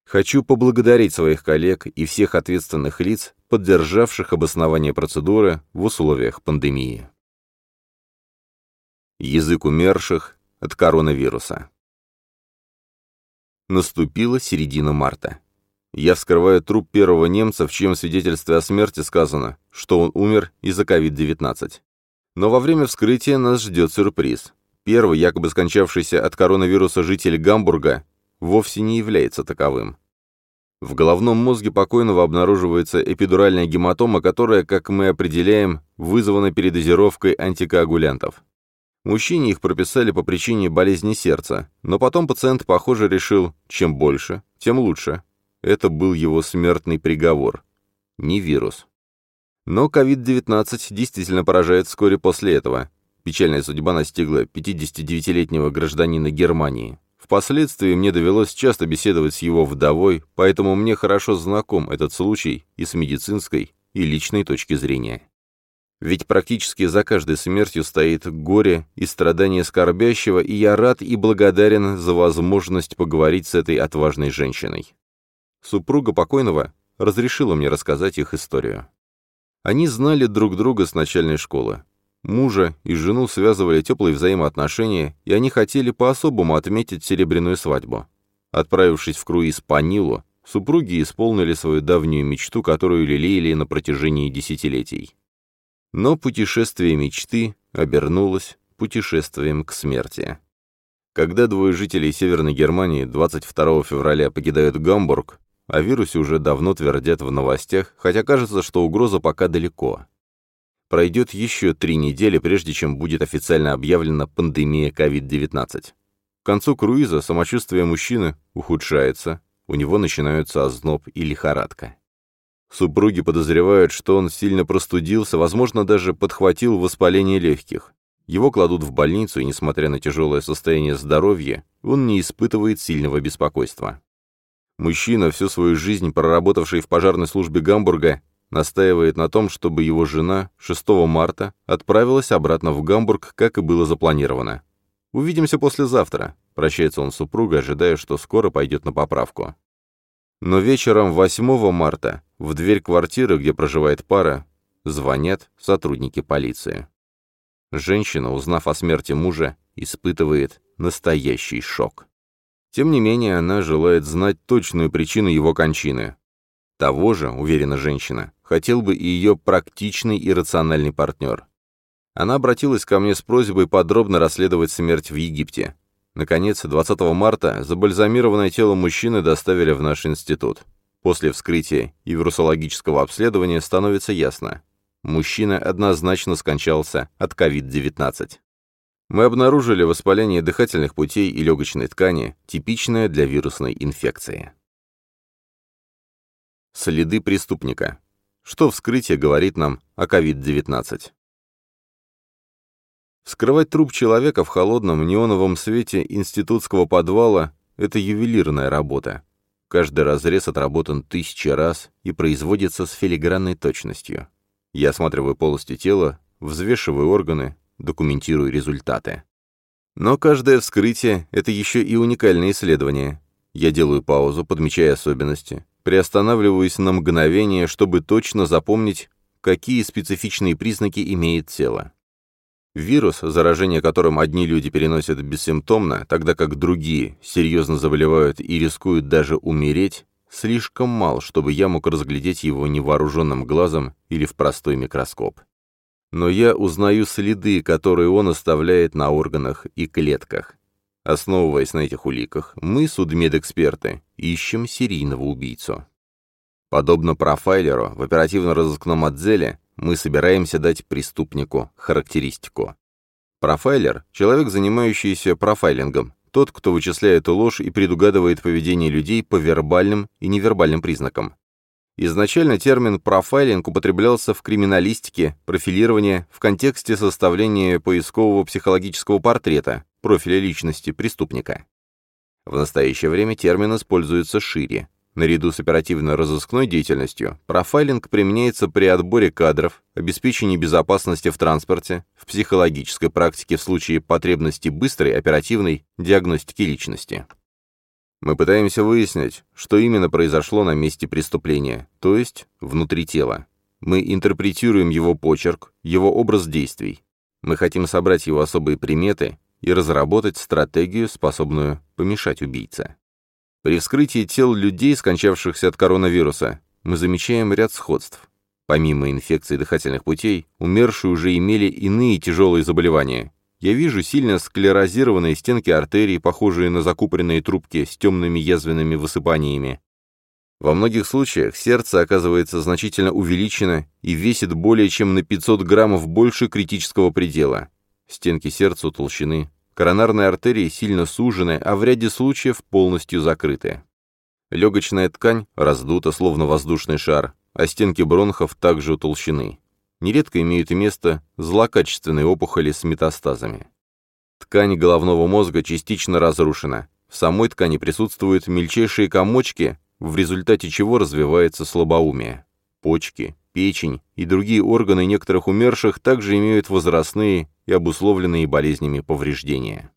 Хочу поблагодарить своих коллег и всех ответственных лиц, поддержавших обоснование процедуры в условиях пандемии. Язык умерших от коронавируса. Наступила середина марта. Я вскрываю труп первого немца, в чьем свидетельстве о смерти сказано, что он умер из-за COVID-19. Но во время вскрытия нас ждет сюрприз. Первый, якобы скончавшийся от коронавируса житель Гамбурга, вовсе не является таковым. В головном мозге покойного обнаруживается эпидуральная гематома, которая, как мы определяем, вызвана передозировкой антикоагулянтов. Мужчине их прописали по причине болезни сердца, но потом пациент, похоже, решил, чем больше, тем лучше, это был его смертный приговор. Не вирус. Но COVID-19 действительно поражает вскоре после этого. Печальная судьба настигла 59-летнего гражданина Германии. Впоследствии мне довелось часто беседовать с его вдовой, поэтому мне хорошо знаком этот случай и с медицинской, и личной точки зрения. Ведь практически за каждой смертью стоит горе и страдание скорбящего, и я рад и благодарен за возможность поговорить с этой отважной женщиной. Супруга покойного разрешила мне рассказать их историю. Они знали друг друга с начальной школы. Мужа и жену связывали теплые взаимоотношения, и они хотели по-особому отметить серебряную свадьбу. Отправившись в круиз по Нилу, супруги исполнили свою давнюю мечту, которую лелеяли на протяжении десятилетий. Но путешествие мечты обернулось путешествием к смерти. Когда двое жителей Северной Германии 22 февраля покидают Гамбург, о вирусе уже давно твердят в новостях, хотя кажется, что угроза пока далеко. Пройдет еще три недели, прежде чем будет официально объявлена пандемия COVID-19. К концу круиза самочувствие мужчины ухудшается, у него начинаются озноб и лихорадка. Супруги подозревают, что он сильно простудился, возможно, даже подхватил воспаление легких. Его кладут в больницу, и, несмотря на тяжелое состояние здоровья, он не испытывает сильного беспокойства. Мужчина, всю свою жизнь проработавший в пожарной службе Гамбурга, настаивает на том, чтобы его жена 6 марта отправилась обратно в Гамбург, как и было запланировано. «Увидимся послезавтра», — прощается он с супругой, ожидая, что скоро пойдет на поправку. Но вечером 8 марта в дверь квартиры, где проживает пара, звонят сотрудники полиции. Женщина, узнав о смерти мужа, испытывает настоящий шок. Тем не менее, она желает знать точную причину его кончины. Того же, уверена женщина, хотел бы и ее практичный и рациональный партнер. Она обратилась ко мне с просьбой подробно расследовать смерть в Египте. Наконец, 20 марта забальзамированное тело мужчины доставили в наш институт. После вскрытия и вирусологического обследования становится ясно. Мужчина однозначно скончался от COVID-19. Мы обнаружили воспаление дыхательных путей и легочной ткани, типичное для вирусной инфекции. Следы преступника. Что вскрытие говорит нам о COVID-19? Вскрывать труп человека в холодном неоновом свете институтского подвала — это ювелирная работа. Каждый разрез отработан тысячи раз и производится с филигранной точностью. Я осматриваю полностью тела, взвешиваю органы, документирую результаты. Но каждое вскрытие — это еще и уникальное исследование. Я делаю паузу, подмечая особенности, приостанавливаюсь на мгновение, чтобы точно запомнить, какие специфичные признаки имеет тело. Вирус, заражение которым одни люди переносят бессимптомно, тогда как другие серьезно заболевают и рискуют даже умереть, слишком мал, чтобы я мог разглядеть его невооруженным глазом или в простой микроскоп. Но я узнаю следы, которые он оставляет на органах и клетках. Основываясь на этих уликах, мы, судмедэксперты, ищем серийного убийцу. Подобно профайлеру в оперативно-розыскном отделе, мы собираемся дать преступнику характеристику. Профайлер — человек, занимающийся профайлингом, тот, кто вычисляет ложь и предугадывает поведение людей по вербальным и невербальным признакам. Изначально термин «профайлинг» употреблялся в криминалистике, профилировании, в контексте составления поискового психологического портрета, профиля личности преступника. В настоящее время термин используется шире. Наряду с оперативно-розыскной деятельностью, профайлинг применяется при отборе кадров, обеспечении безопасности в транспорте, в психологической практике в случае потребности быстрой оперативной диагностики личности. Мы пытаемся выяснить, что именно произошло на месте преступления, то есть внутри тела. Мы интерпретируем его почерк, его образ действий. Мы хотим собрать его особые приметы и разработать стратегию, способную помешать убийце. При вскрытии тел людей, скончавшихся от коронавируса, мы замечаем ряд сходств. Помимо инфекции дыхательных путей, умершие уже имели иные тяжелые заболевания. Я вижу сильно склерозированные стенки артерий, похожие на закупоренные трубки с темными язвенными высыпаниями. Во многих случаях сердце оказывается значительно увеличено и весит более чем на 500 граммов больше критического предела. Стенки сердца утолщены, Коронарные артерии сильно сужены, а в ряде случаев полностью закрыты. Легочная ткань раздута, словно воздушный шар, а стенки бронхов также утолщены. Нередко имеют место злокачественные опухоли с метастазами. Ткань головного мозга частично разрушена. В самой ткани присутствуют мельчайшие комочки, в результате чего развивается слабоумие. Почки, печень и другие органы некоторых умерших также имеют возрастные и обусловленные болезнями повреждения.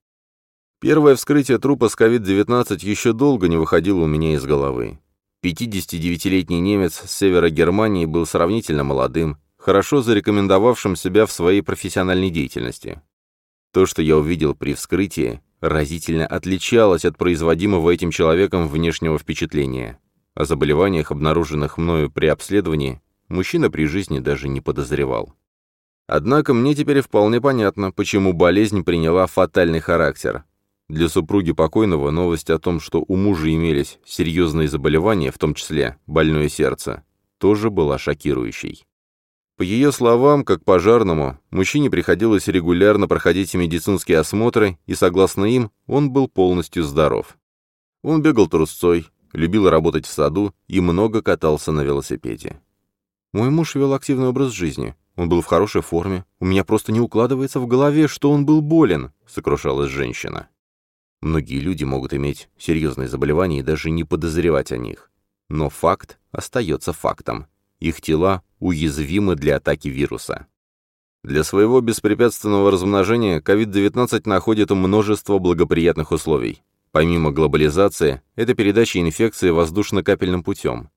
Первое вскрытие трупа с COVID-19 еще долго не выходило у меня из головы. 59-летний немец с севера Германии был сравнительно молодым, хорошо зарекомендовавшим себя в своей профессиональной деятельности. То, что я увидел при вскрытии, разительно отличалось от производимого этим человеком внешнего впечатления. О заболеваниях, обнаруженных мною при обследовании, мужчина при жизни даже не подозревал. Однако мне теперь вполне понятно, почему болезнь приняла фатальный характер. Для супруги покойного новость о том, что у мужа имелись серьезные заболевания, в том числе больное сердце, тоже была шокирующей. По ее словам, как пожарному, мужчине приходилось регулярно проходить медицинские осмотры, и, согласно им, он был полностью здоров. Он бегал трусцой, любил работать в саду и много катался на велосипеде. Мой муж вел активный образ жизни. Он был в хорошей форме. У меня просто не укладывается в голове, что он был болен», — сокрушалась женщина. Многие люди могут иметь серьезные заболевания и даже не подозревать о них. Но факт остается фактом. Их тела уязвимы для атаки вируса. Для своего беспрепятственного размножения COVID-19 находит множество благоприятных условий. Помимо глобализации, это передача инфекции воздушно-капельным путем.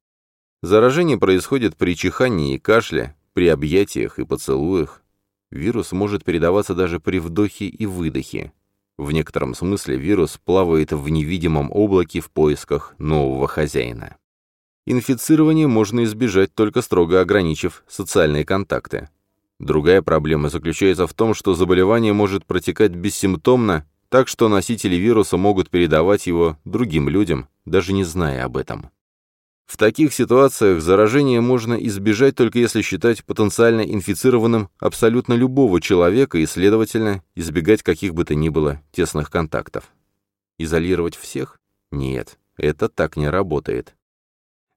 Заражение происходит при чихании и кашле, при объятиях и поцелуях вирус может передаваться даже при вдохе и выдохе. В некотором смысле вирус плавает в невидимом облаке в поисках нового хозяина. Инфицирование можно избежать, только строго ограничив социальные контакты. Другая проблема заключается в том, что заболевание может протекать бессимптомно, так что носители вируса могут передавать его другим людям, даже не зная об этом. В таких ситуациях заражение можно избежать только если считать потенциально инфицированным абсолютно любого человека и, следовательно, избегать каких бы то ни было тесных контактов. Изолировать всех? Нет, это так не работает.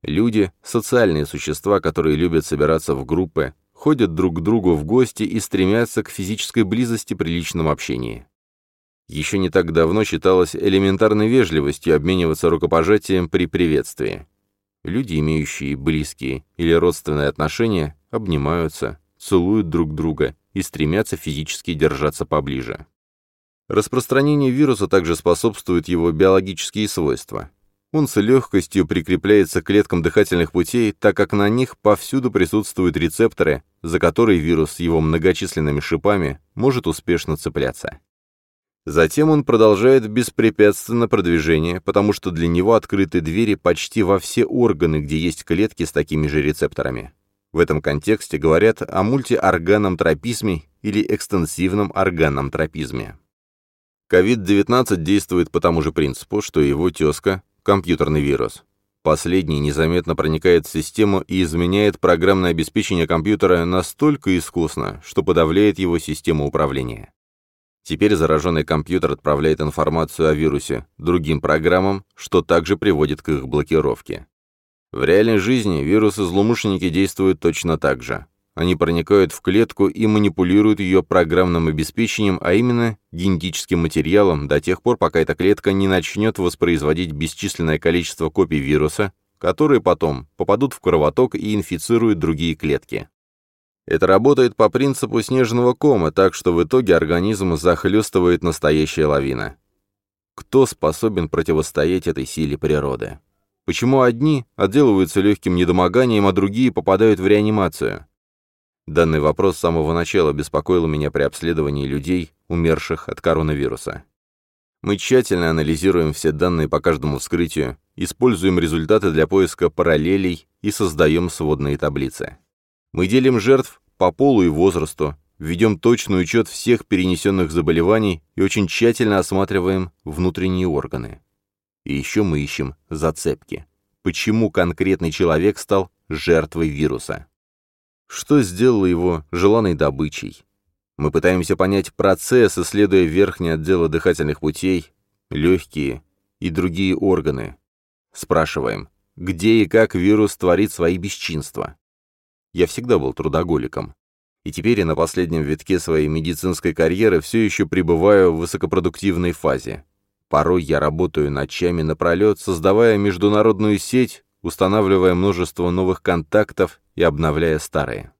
Люди — социальные существа, которые любят собираться в группы, ходят друг к другу в гости и стремятся к физической близости при личном общении. Еще не так давно считалось элементарной вежливостью обмениваться рукопожатием при приветствии. Люди, имеющие близкие или родственные отношения, обнимаются, целуют друг друга и стремятся физически держаться поближе. Распространению вируса также способствуют его биологические свойства. Он с легкостью прикрепляется к клеткам дыхательных путей, так как на них повсюду присутствуют рецепторы, за которые вирус с его многочисленными шипами может успешно цепляться. Затем он продолжает беспрепятственно продвижение, потому что для него открыты двери почти во все органы, где есть клетки с такими же рецепторами. В этом контексте говорят о мультиорганном тропизме или экстенсивном органном тропизме. COVID-19 действует по тому же принципу, что и его тезка – компьютерный вирус. Последний незаметно проникает в систему и изменяет программное обеспечение компьютера настолько искусно, что подавляет его систему управления. Теперь зараженный компьютер отправляет информацию о вирусе другим программам, что также приводит к их блокировке. В реальной жизни вирусы-злоумышленники действуют точно так же. Они проникают в клетку и манипулируют ее программным обеспечением, а именно генетическим материалом, до тех пор, пока эта клетка не начнет воспроизводить бесчисленное количество копий вируса, которые потом попадут в кровоток и инфицируют другие клетки. Это работает по принципу снежного кома, так что в итоге организм захлестывает настоящая лавина. Кто способен противостоять этой силе природы? Почему одни отделываются легким недомоганием, а другие попадают в реанимацию? Данный вопрос с самого начала беспокоил меня при обследовании людей, умерших от коронавируса. Мы тщательно анализируем все данные по каждому вскрытию, используем результаты для поиска параллелей и создаем сводные таблицы. Мы делим жертв по полу и возрасту, ведем точный учет всех перенесенных заболеваний и очень тщательно осматриваем внутренние органы. И еще мы ищем зацепки. Почему конкретный человек стал жертвой вируса? Что сделало его желанной добычей? Мы пытаемся понять процесс, исследуя верхние отделы дыхательных путей, легкие и другие органы. Спрашиваем, где и как вирус творит свои бесчинства? Я всегда был трудоголиком. И теперь я на последнем витке своей медицинской карьеры все еще пребываю в высокопродуктивной фазе. Порой я работаю ночами напролет, создавая международную сеть, устанавливая множество новых контактов и обновляя старые.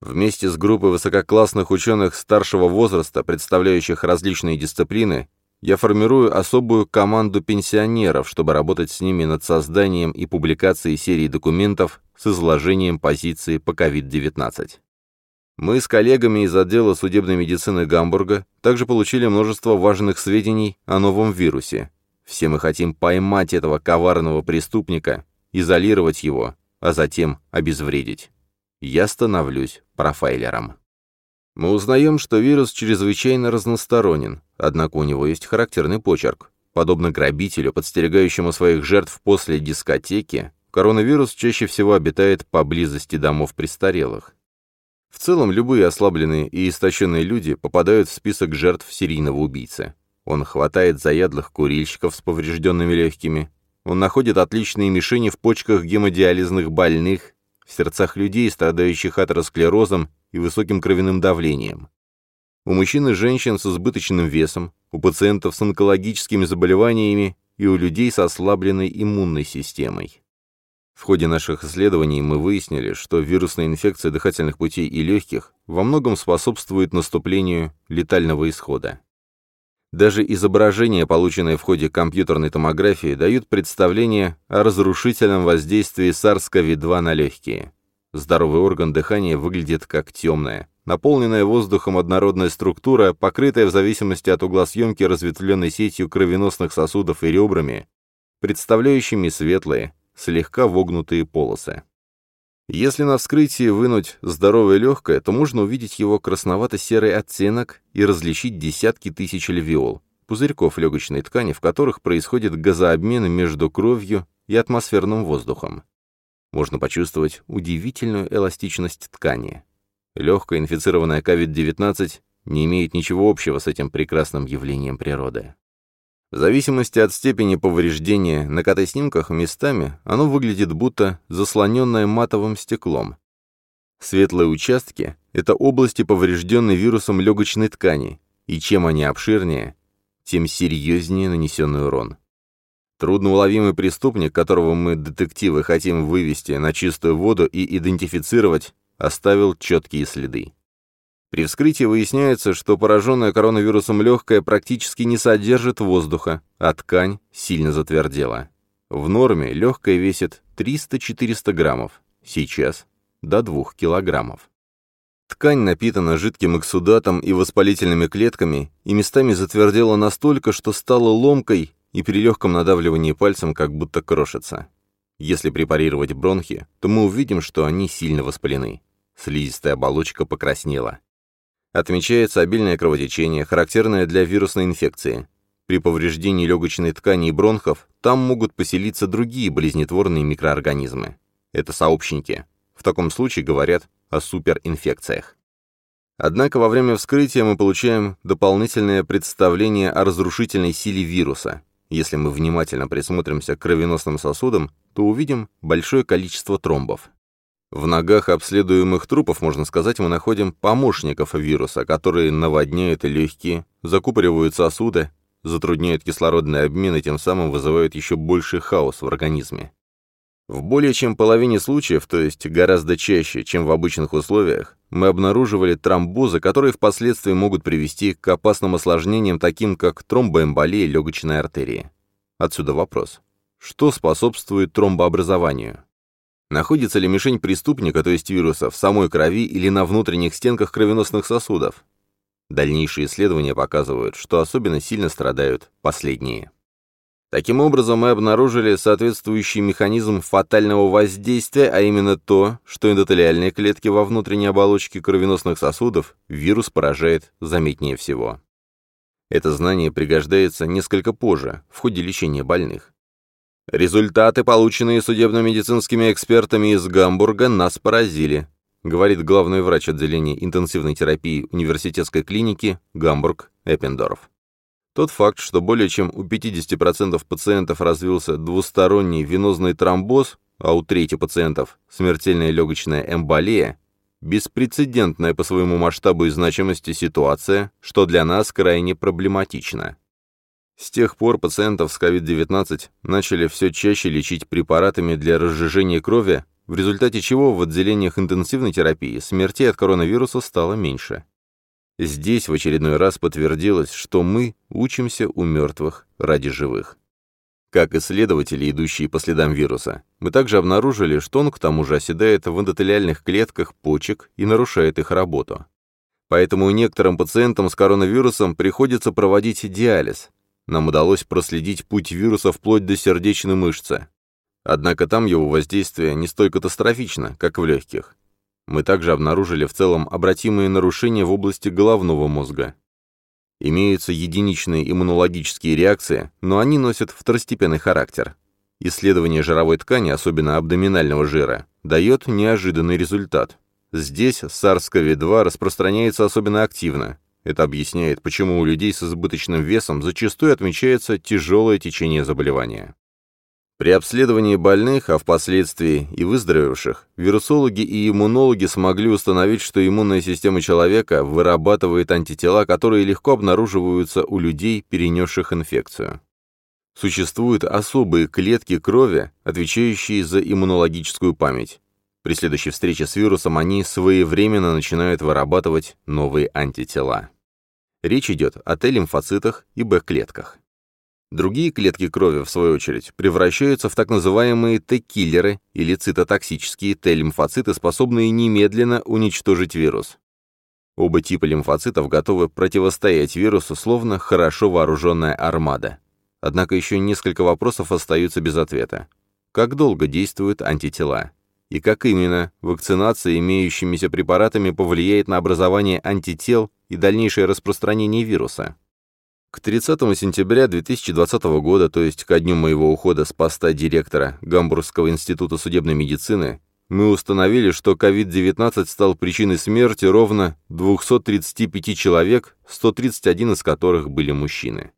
Вместе с группой высококлассных ученых старшего возраста, представляющих различные дисциплины, я формирую особую команду пенсионеров, чтобы работать с ними над созданием и публикацией серии документов с изложением позиции по COVID-19. Мы с коллегами из отдела судебной медицины Гамбурга также получили множество важных сведений о новом вирусе. Все мы хотим поймать этого коварного преступника, изолировать его, а затем обезвредить. Я становлюсь профайлером. Мы узнаем, что вирус чрезвычайно разносторонен, однако у него есть характерный почерк. Подобно грабителю, подстерегающему своих жертв после дискотеки, коронавирус чаще всего обитает поблизости домов престарелых. В целом, любые ослабленные и истощенные люди попадают в список жертв серийного убийцы. Он хватает заядлых курильщиков с поврежденными легкими. Он находит отличные мишени в почках гемодиализных больных, в сердцах людей, страдающих атеросклерозом и высоким кровяным давлением. У мужчин и женщин с избыточным весом, у пациентов с онкологическими заболеваниями и у людей с ослабленной иммунной системой. В ходе наших исследований мы выяснили, что вирусная инфекция дыхательных путей и легких во многом способствует наступлению летального исхода. Даже изображения, полученные в ходе компьютерной томографии, дают представление о разрушительном воздействии SARS-CoV-2 на легкие. Здоровый орган дыхания выглядит как темная, наполненная воздухом однородная структура, покрытая в зависимости от угла съемки разветвленной сетью кровеносных сосудов и ребрами, представляющими светлые, слегка вогнутые полосы. Если на вскрытии вынуть здоровое легкое, то можно увидеть его красновато-серый оттенок и различить десятки тысяч альвеол, пузырьков легочной ткани, в которых происходит газообмен между кровью и атмосферным воздухом можно почувствовать удивительную эластичность ткани. Легкая инфицированная COVID-19 не имеет ничего общего с этим прекрасным явлением природы. В зависимости от степени повреждения на КТ-снимках местами оно выглядит будто заслоненное матовым стеклом. Светлые участки — это области, поврежденные вирусом легочной ткани, и чем они обширнее, тем серьезнее нанесенный урон. Трудноуловимый преступник, которого мы, детективы, хотим вывести на чистую воду и идентифицировать, оставил четкие следы. При вскрытии выясняется, что пораженная коронавирусом легкая практически не содержит воздуха, а ткань сильно затвердела. В норме легкая весит 300-400 граммов, сейчас до 2 килограммов. Ткань напитана жидким эксудатом и воспалительными клетками и местами затвердела настолько, что стала ломкой и при легком надавливании пальцем как будто крошится. Если препарировать бронхи, то мы увидим, что они сильно воспалены. Слизистая оболочка покраснела. Отмечается обильное кровотечение, характерное для вирусной инфекции. При повреждении легочной ткани и бронхов там могут поселиться другие болезнетворные микроорганизмы. Это сообщники. В таком случае говорят о суперинфекциях. Однако во время вскрытия мы получаем дополнительное представление о разрушительной силе вируса. Если мы внимательно присмотримся к кровеносным сосудам, то увидим большое количество тромбов. В ногах обследуемых трупов, можно сказать, мы находим помощников вируса, которые наводняют легкие, закупоривают сосуды, затрудняют кислородный обмен и тем самым вызывают еще больший хаос в организме. В более чем половине случаев, то есть гораздо чаще, чем в обычных условиях, мы обнаруживали тромбозы, которые впоследствии могут привести к опасным осложнениям, таким как тромбоэмболия легочной артерии. Отсюда вопрос. Что способствует тромбообразованию? Находится ли мишень преступника, то есть вируса, в самой крови или на внутренних стенках кровеносных сосудов? Дальнейшие исследования показывают, что особенно сильно страдают последние. Таким образом, мы обнаружили соответствующий механизм фатального воздействия, а именно то, что эндотелиальные клетки во внутренней оболочке кровеносных сосудов вирус поражает заметнее всего. Это знание пригождается несколько позже, в ходе лечения больных. Результаты, полученные судебно-медицинскими экспертами из Гамбурга, нас поразили, говорит главный врач отделения интенсивной терапии университетской клиники Гамбург Эппендорф. Тот факт, что более чем у 50% пациентов развился двусторонний венозный тромбоз, а у трети пациентов смертельная легочная эмболия, беспрецедентная по своему масштабу и значимости ситуация, что для нас крайне проблематично. С тех пор пациентов с COVID-19 начали все чаще лечить препаратами для разжижения крови, в результате чего в отделениях интенсивной терапии смертей от коронавируса стало меньше. Здесь в очередной раз подтвердилось, что мы учимся у мертвых ради живых. Как исследователи, идущие по следам вируса, мы также обнаружили, что он к тому же оседает в эндотелиальных клетках почек и нарушает их работу. Поэтому некоторым пациентам с коронавирусом приходится проводить диализ, нам удалось проследить путь вируса вплоть до сердечной мышцы. Однако там его воздействие не столь катастрофично, как в легких. Мы также обнаружили в целом обратимые нарушения в области головного мозга. Имеются единичные иммунологические реакции, но они носят второстепенный характер. Исследование жировой ткани, особенно абдоминального жира, дает неожиданный результат. Здесь SARS-CoV-2 распространяется особенно активно, это объясняет, почему у людей с избыточным весом зачастую отмечается тяжелое течение заболевания. При обследовании больных, а впоследствии и выздоровевших, вирусологи и иммунологи смогли установить, что иммунная система человека вырабатывает антитела, которые легко обнаруживаются у людей, перенесших инфекцию. Существуют особые клетки крови, отвечающие за иммунологическую память. При следующей встрече с вирусом они своевременно начинают вырабатывать новые антитела. Речь идет о Т-лимфоцитах и Б-клетках. Другие клетки крови, в свою очередь, превращаются в так называемые Т-киллеры или цитотоксические Т-лимфоциты, способные немедленно уничтожить вирус. Оба типа лимфоцитов готовы противостоять вирусу, словно хорошо вооруженная армада. Однако еще несколько вопросов остаются без ответа. Как долго действуют антитела? и как именно вакцинация имеющимися препаратами повлияет на образование антител и дальнейшее распространение вируса. К 30 сентября 2020 года, то есть ко дню моего ухода с поста директора Гамбургского института судебной медицины, мы установили, что COVID-19 стал причиной смерти ровно 235 человек, 131 из которых были мужчины.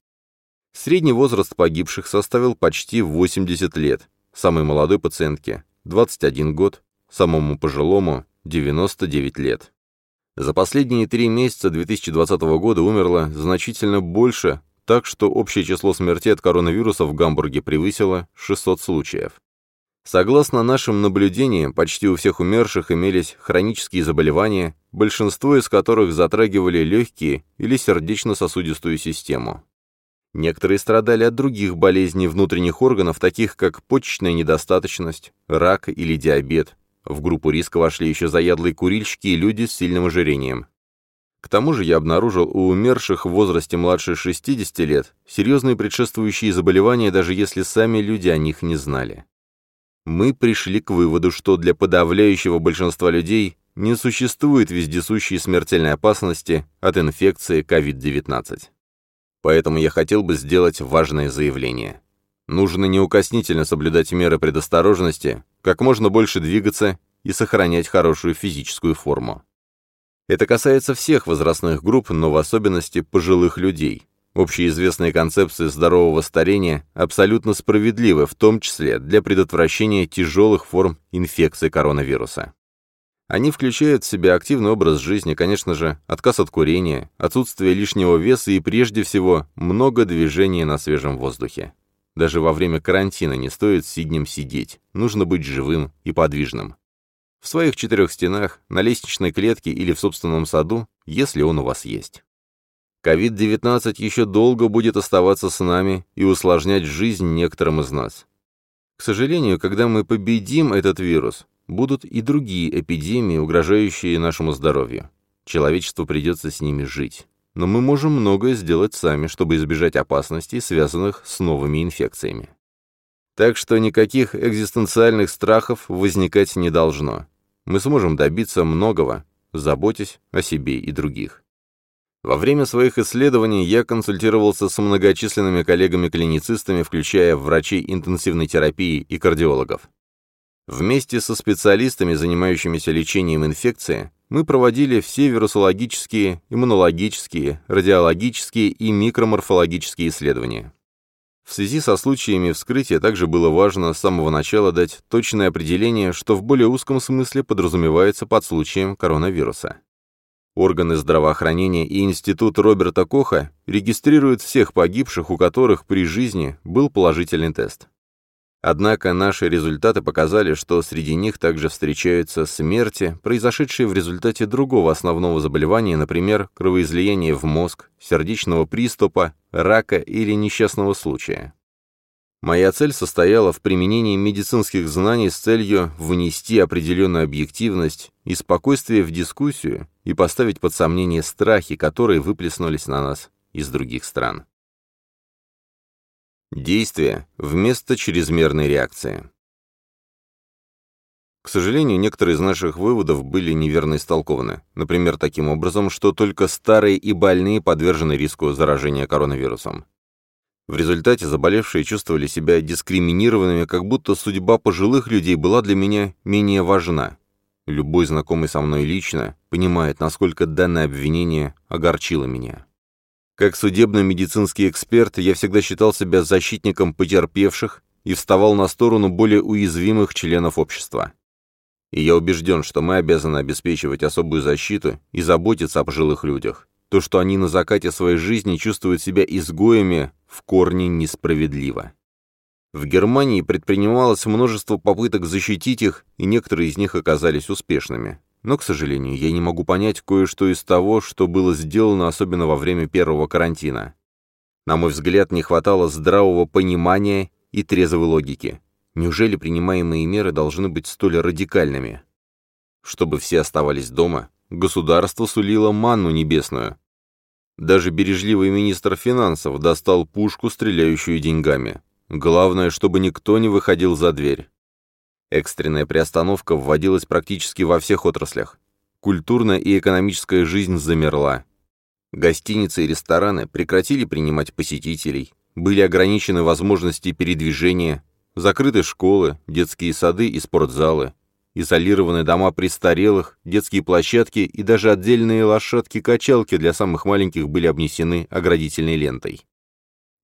Средний возраст погибших составил почти 80 лет, самой молодой пациентке 21 год, самому пожилому – 99 лет. За последние три месяца 2020 года умерло значительно больше так что общее число смертей от коронавируса в Гамбурге превысило 600 случаев. Согласно нашим наблюдениям, почти у всех умерших имелись хронические заболевания, большинство из которых затрагивали легкие или сердечно-сосудистую систему. Некоторые страдали от других болезней внутренних органов, таких как почечная недостаточность, рак или диабет. В группу риска вошли еще заядлые курильщики и люди с сильным ожирением. К тому же я обнаружил у умерших в возрасте младше 60 лет серьезные предшествующие заболевания, даже если сами люди о них не знали мы пришли к выводу, что для подавляющего большинства людей не существует вездесущей смертельной опасности от инфекции COVID-19. Поэтому я хотел бы сделать важное заявление. Нужно неукоснительно соблюдать меры предосторожности, как можно больше двигаться и сохранять хорошую физическую форму. Это касается всех возрастных групп, но в особенности пожилых людей. Общеизвестные концепции здорового старения абсолютно справедливы, в том числе для предотвращения тяжелых форм инфекции коронавируса. Они включают в себя активный образ жизни, конечно же, отказ от курения, отсутствие лишнего веса и, прежде всего, много движения на свежем воздухе. Даже во время карантина не стоит сиднем сидеть, нужно быть живым и подвижным. В своих четырех стенах, на лестничной клетке или в собственном саду, если он у вас есть. COVID-19 еще долго будет оставаться с нами и усложнять жизнь некоторым из нас. К сожалению, когда мы победим этот вирус, будут и другие эпидемии, угрожающие нашему здоровью. Человечеству придется с ними жить. Но мы можем многое сделать сами, чтобы избежать опасностей, связанных с новыми инфекциями. Так что никаких экзистенциальных страхов возникать не должно. Мы сможем добиться многого, заботясь о себе и других. Во время своих исследований я консультировался с многочисленными коллегами-клиницистами, включая врачей интенсивной терапии и кардиологов. Вместе со специалистами, занимающимися лечением инфекции, мы проводили все вирусологические, иммунологические, радиологические и микроморфологические исследования. В связи со случаями вскрытия также было важно с самого начала дать точное определение, что в более узком смысле подразумевается под случаем коронавируса. Органы здравоохранения и Институт Роберта Коха регистрируют всех погибших, у которых при жизни был положительный тест. Однако наши результаты показали, что среди них также встречаются смерти, произошедшие в результате другого основного заболевания, например, кровоизлияния в мозг, сердечного приступа, рака или несчастного случая. Моя цель состояла в применении медицинских знаний с целью внести определенную объективность и спокойствие в дискуссию и поставить под сомнение страхи, которые выплеснулись на нас из других стран. Действие вместо чрезмерной реакции. К сожалению, некоторые из наших выводов были неверно истолкованы. Например, таким образом, что только старые и больные подвержены риску заражения коронавирусом. В результате заболевшие чувствовали себя дискриминированными, как будто судьба пожилых людей была для меня менее важна. Любой знакомый со мной лично понимает, насколько данное обвинение огорчило меня. Как судебно-медицинский эксперт, я всегда считал себя защитником потерпевших и вставал на сторону более уязвимых членов общества. И я убежден, что мы обязаны обеспечивать особую защиту и заботиться о пожилых людях. То, что они на закате своей жизни чувствуют себя изгоями, в корне несправедливо. В Германии предпринималось множество попыток защитить их, и некоторые из них оказались успешными. Но, к сожалению, я не могу понять кое-что из того, что было сделано особенно во время первого карантина. На мой взгляд, не хватало здравого понимания и трезвой логики. Неужели принимаемые меры должны быть столь радикальными? Чтобы все оставались дома, государство сулило манну небесную. Даже бережливый министр финансов достал пушку, стреляющую деньгами. Главное, чтобы никто не выходил за дверь. Экстренная приостановка вводилась практически во всех отраслях. Культурная и экономическая жизнь замерла. Гостиницы и рестораны прекратили принимать посетителей, были ограничены возможности передвижения, закрыты школы, детские сады и спортзалы, изолированные дома престарелых, детские площадки и даже отдельные лошадки-качалки для самых маленьких были обнесены оградительной лентой.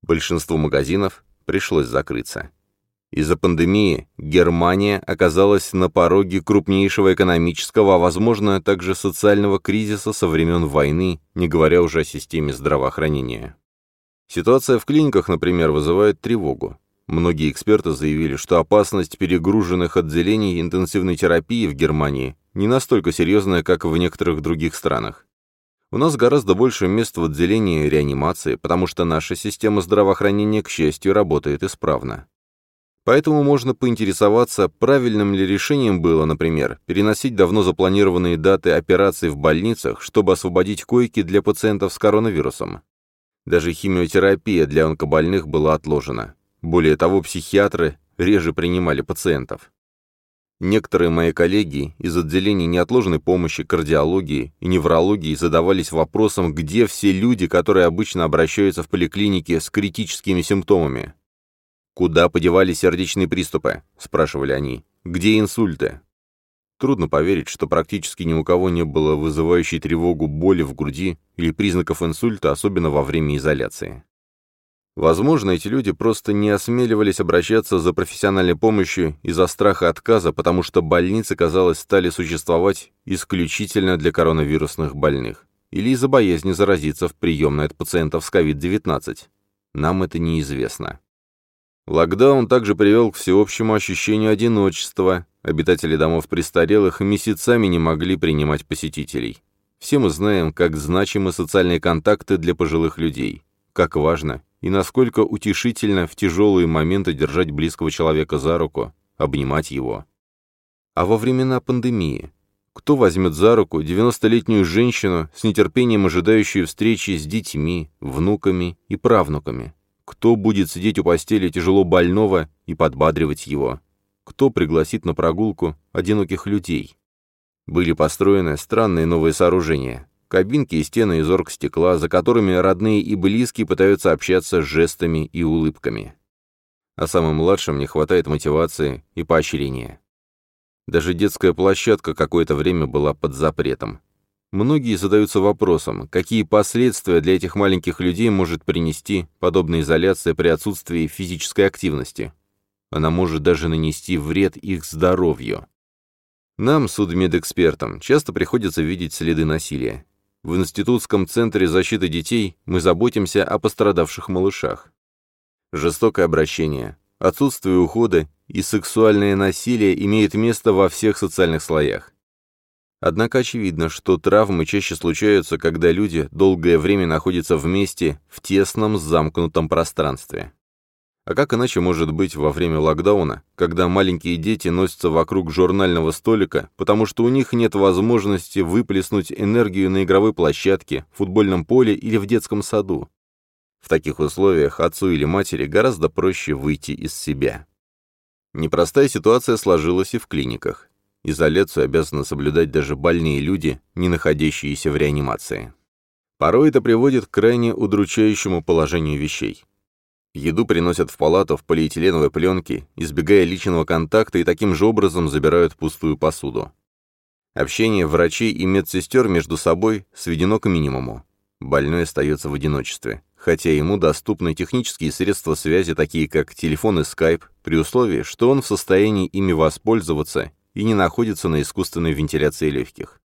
Большинство магазинов пришлось закрыться. Из-за пандемии Германия оказалась на пороге крупнейшего экономического, а возможно также социального кризиса со времен войны, не говоря уже о системе здравоохранения. Ситуация в клиниках, например, вызывает тревогу. Многие эксперты заявили, что опасность перегруженных отделений интенсивной терапии в Германии не настолько серьезная, как в некоторых других странах. У нас гораздо больше мест в отделении реанимации, потому что наша система здравоохранения, к счастью, работает исправно. Поэтому можно поинтересоваться, правильным ли решением было, например, переносить давно запланированные даты операций в больницах, чтобы освободить койки для пациентов с коронавирусом. Даже химиотерапия для онкобольных была отложена. Более того, психиатры реже принимали пациентов. Некоторые мои коллеги из отделений неотложной помощи, кардиологии и неврологии задавались вопросом, где все люди, которые обычно обращаются в поликлинике с критическими симптомами. «Куда подевались сердечные приступы?» – спрашивали они. «Где инсульты?» Трудно поверить, что практически ни у кого не было вызывающей тревогу боли в груди или признаков инсульта, особенно во время изоляции. Возможно, эти люди просто не осмеливались обращаться за профессиональной помощью из-за страха отказа, потому что больницы, казалось, стали существовать исключительно для коронавирусных больных, или из-за боязни заразиться в приемной от пациентов с COVID-19. Нам это неизвестно. Локдаун также привел к всеобщему ощущению одиночества. Обитатели домов престарелых месяцами не могли принимать посетителей. Все мы знаем, как значимы социальные контакты для пожилых людей, как важно и насколько утешительно в тяжелые моменты держать близкого человека за руку, обнимать его. А во времена пандемии кто возьмет за руку 90-летнюю женщину с нетерпением ожидающую встречи с детьми, внуками и правнуками? Кто будет сидеть у постели тяжело больного и подбадривать его? Кто пригласит на прогулку одиноких людей? Были построены странные новые сооружения. Кабинки и стены из оргстекла, за которыми родные и близкие пытаются общаться жестами и улыбками. А самым младшим не хватает мотивации и поощрения. Даже детская площадка какое-то время была под запретом. Многие задаются вопросом, какие последствия для этих маленьких людей может принести подобная изоляция при отсутствии физической активности. Она может даже нанести вред их здоровью. Нам, судмедэкспертам, часто приходится видеть следы насилия. В Институтском центре защиты детей мы заботимся о пострадавших малышах. Жестокое обращение, отсутствие ухода и сексуальное насилие имеет место во всех социальных слоях. Однако очевидно, что травмы чаще случаются, когда люди долгое время находятся вместе в тесном замкнутом пространстве. А как иначе может быть во время локдауна, когда маленькие дети носятся вокруг журнального столика, потому что у них нет возможности выплеснуть энергию на игровой площадке, футбольном поле или в детском саду? В таких условиях отцу или матери гораздо проще выйти из себя. Непростая ситуация сложилась и в клиниках. Изоляцию обязаны соблюдать даже больные люди, не находящиеся в реанимации. Порой это приводит к крайне удручающему положению вещей. Еду приносят в палату в полиэтиленовой пленке, избегая личного контакта и таким же образом забирают пустую посуду. Общение врачей и медсестер между собой сведено к минимуму. Больной остается в одиночестве, хотя ему доступны технические средства связи, такие как телефон и скайп, при условии, что он в состоянии ими воспользоваться и не находится на искусственной вентиляции легких.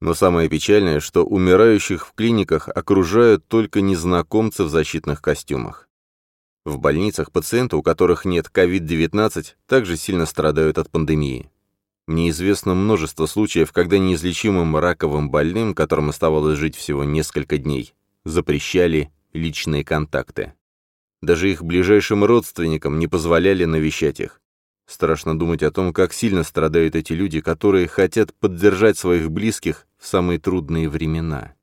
Но самое печальное, что умирающих в клиниках окружают только незнакомцы в защитных костюмах. В больницах пациенты, у которых нет COVID-19, также сильно страдают от пандемии. Мне известно множество случаев, когда неизлечимым раковым больным, которым оставалось жить всего несколько дней, запрещали личные контакты. Даже их ближайшим родственникам не позволяли навещать их. Страшно думать о том, как сильно страдают эти люди, которые хотят поддержать своих близких в самые трудные времена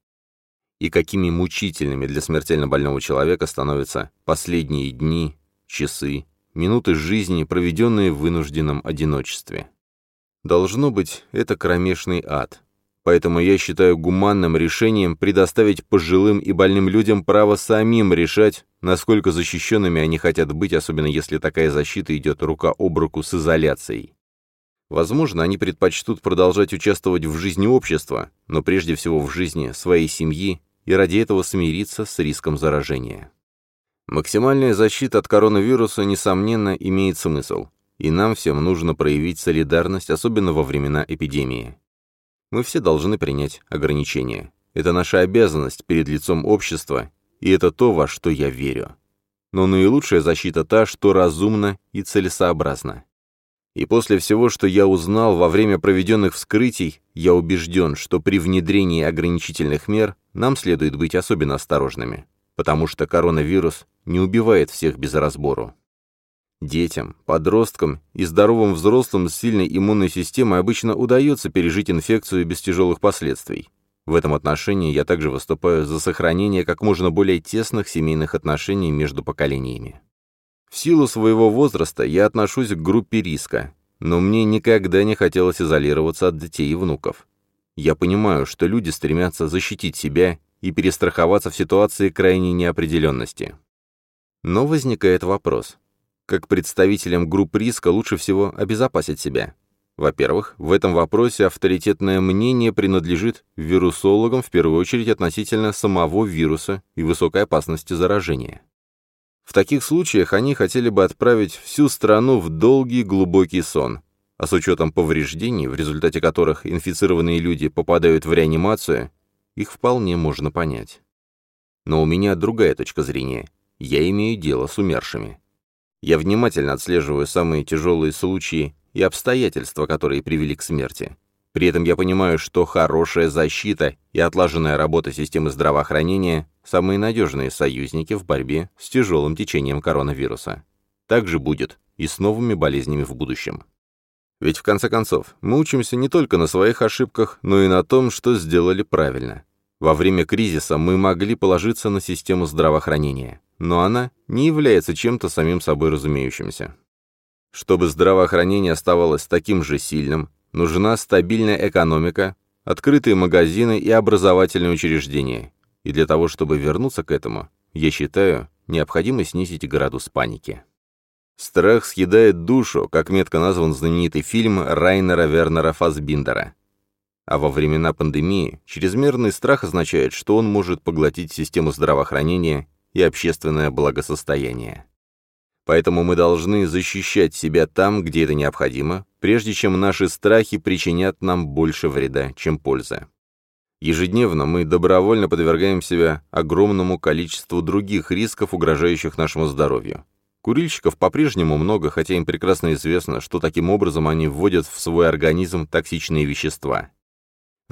и какими мучительными для смертельно больного человека становятся последние дни, часы, минуты жизни, проведенные в вынужденном одиночестве. Должно быть, это кромешный ад. Поэтому я считаю гуманным решением предоставить пожилым и больным людям право самим решать, насколько защищенными они хотят быть, особенно если такая защита идет рука об руку с изоляцией. Возможно, они предпочтут продолжать участвовать в жизни общества, но прежде всего в жизни своей семьи и ради этого смириться с риском заражения. Максимальная защита от коронавируса, несомненно, имеет смысл, и нам всем нужно проявить солидарность, особенно во времена эпидемии. Мы все должны принять ограничения. Это наша обязанность перед лицом общества, и это то, во что я верю. Но наилучшая защита та, что разумна и целесообразна. И после всего, что я узнал во время проведенных вскрытий, я убежден, что при внедрении ограничительных мер нам следует быть особенно осторожными, потому что коронавирус не убивает всех без разбору. Детям, подросткам и здоровым взрослым с сильной иммунной системой обычно удается пережить инфекцию без тяжелых последствий. В этом отношении я также выступаю за сохранение как можно более тесных семейных отношений между поколениями. В силу своего возраста я отношусь к группе риска, но мне никогда не хотелось изолироваться от детей и внуков. Я понимаю, что люди стремятся защитить себя и перестраховаться в ситуации крайней неопределенности. Но возникает вопрос, как представителям групп риска лучше всего обезопасить себя. Во-первых, в этом вопросе авторитетное мнение принадлежит вирусологам в первую очередь относительно самого вируса и высокой опасности заражения. В таких случаях они хотели бы отправить всю страну в долгий глубокий сон, а с учетом повреждений, в результате которых инфицированные люди попадают в реанимацию, их вполне можно понять. Но у меня другая точка зрения. Я имею дело с умершими. Я внимательно отслеживаю самые тяжелые случаи и обстоятельства, которые привели к смерти. При этом я понимаю, что хорошая защита и отлаженная работа системы здравоохранения – самые надежные союзники в борьбе с тяжелым течением коронавируса. Так же будет и с новыми болезнями в будущем. Ведь в конце концов, мы учимся не только на своих ошибках, но и на том, что сделали правильно. Во время кризиса мы могли положиться на систему здравоохранения но она не является чем-то самим собой разумеющимся. Чтобы здравоохранение оставалось таким же сильным, нужна стабильная экономика, открытые магазины и образовательные учреждения. И для того, чтобы вернуться к этому, я считаю, необходимо снизить градус паники. «Страх съедает душу», как метко назван знаменитый фильм Райнера Вернера Фасбиндера. А во времена пандемии чрезмерный страх означает, что он может поглотить систему здравоохранения и общественное благосостояние. Поэтому мы должны защищать себя там, где это необходимо, прежде чем наши страхи причинят нам больше вреда, чем пользы. Ежедневно мы добровольно подвергаем себя огромному количеству других рисков, угрожающих нашему здоровью. Курильщиков по-прежнему много, хотя им прекрасно известно, что таким образом они вводят в свой организм токсичные вещества.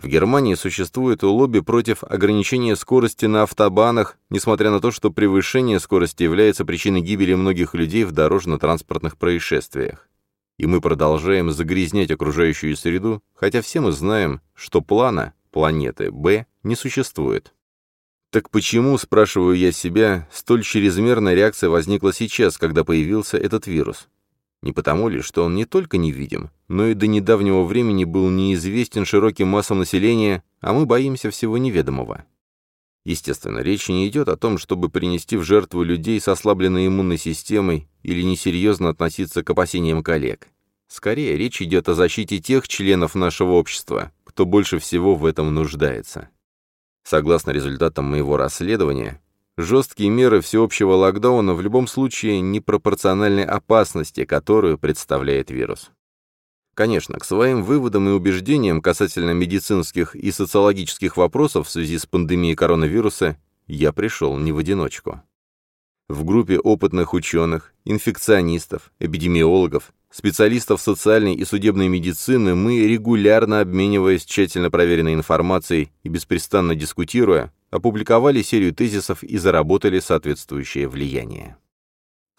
В Германии существует лобби против ограничения скорости на автобанах, несмотря на то, что превышение скорости является причиной гибели многих людей в дорожно-транспортных происшествиях. И мы продолжаем загрязнять окружающую среду, хотя все мы знаем, что плана планеты Б не существует. Так почему, спрашиваю я себя, столь чрезмерная реакция возникла сейчас, когда появился этот вирус? Не потому ли, что он не только невидим, но и до недавнего времени был неизвестен широким массам населения, а мы боимся всего неведомого. Естественно, речь не идет о том, чтобы принести в жертву людей с ослабленной иммунной системой или несерьезно относиться к опасениям коллег. Скорее, речь идет о защите тех членов нашего общества, кто больше всего в этом нуждается. Согласно результатам моего расследования, Жесткие меры всеобщего локдауна в любом случае непропорциональны опасности, которую представляет вирус. Конечно, к своим выводам и убеждениям касательно медицинских и социологических вопросов в связи с пандемией коронавируса я пришел не в одиночку. В группе опытных ученых, инфекционистов, эпидемиологов, специалистов социальной и судебной медицины мы, регулярно обмениваясь тщательно проверенной информацией и беспрестанно дискутируя, опубликовали серию тезисов и заработали соответствующее влияние.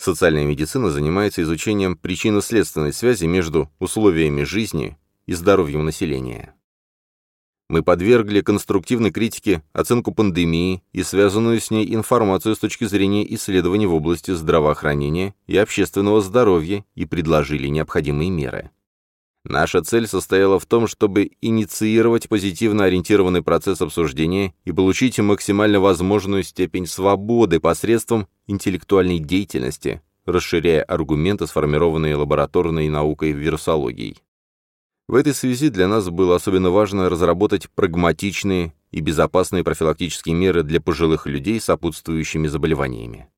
Социальная медицина занимается изучением причинно-следственной связи между условиями жизни и здоровьем населения. Мы подвергли конструктивной критике оценку пандемии и связанную с ней информацию с точки зрения исследований в области здравоохранения и общественного здоровья и предложили необходимые меры. Наша цель состояла в том, чтобы инициировать позитивно ориентированный процесс обсуждения и получить максимально возможную степень свободы посредством интеллектуальной деятельности, расширяя аргументы, сформированные лабораторной наукой вирусологией. В этой связи для нас было особенно важно разработать прагматичные и безопасные профилактические меры для пожилых людей с сопутствующими заболеваниями.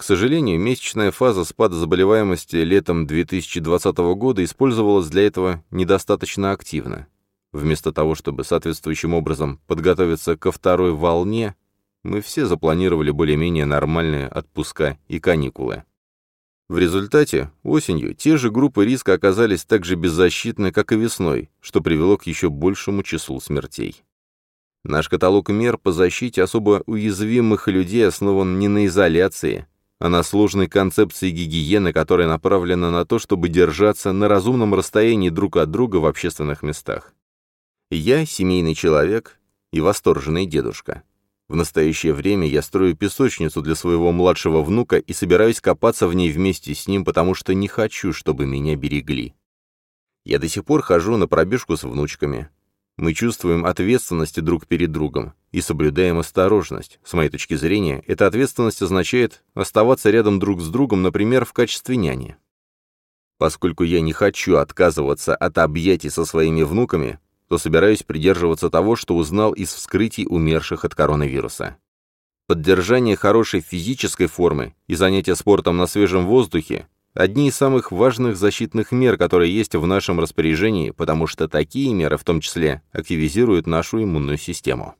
К сожалению, месячная фаза спада заболеваемости летом 2020 года использовалась для этого недостаточно активно. Вместо того, чтобы соответствующим образом подготовиться ко второй волне, Мы все запланировали более-менее нормальные отпуска и каникулы. В результате, осенью, те же группы риска оказались так же беззащитны, как и весной, что привело к еще большему числу смертей. Наш каталог мер по защите особо уязвимых людей основан не на изоляции, а на сложной концепции гигиены, которая направлена на то, чтобы держаться на разумном расстоянии друг от друга в общественных местах. Я семейный человек и восторженный дедушка. В настоящее время я строю песочницу для своего младшего внука и собираюсь копаться в ней вместе с ним, потому что не хочу, чтобы меня берегли. Я до сих пор хожу на пробежку с внучками. Мы чувствуем ответственность друг перед другом и соблюдаем осторожность. С моей точки зрения, эта ответственность означает оставаться рядом друг с другом, например, в качестве няни. Поскольку я не хочу отказываться от объятий со своими внуками, то собираюсь придерживаться того, что узнал из вскрытий умерших от коронавируса. Поддержание хорошей физической формы и занятия спортом на свежем воздухе – одни из самых важных защитных мер, которые есть в нашем распоряжении, потому что такие меры в том числе активизируют нашу иммунную систему.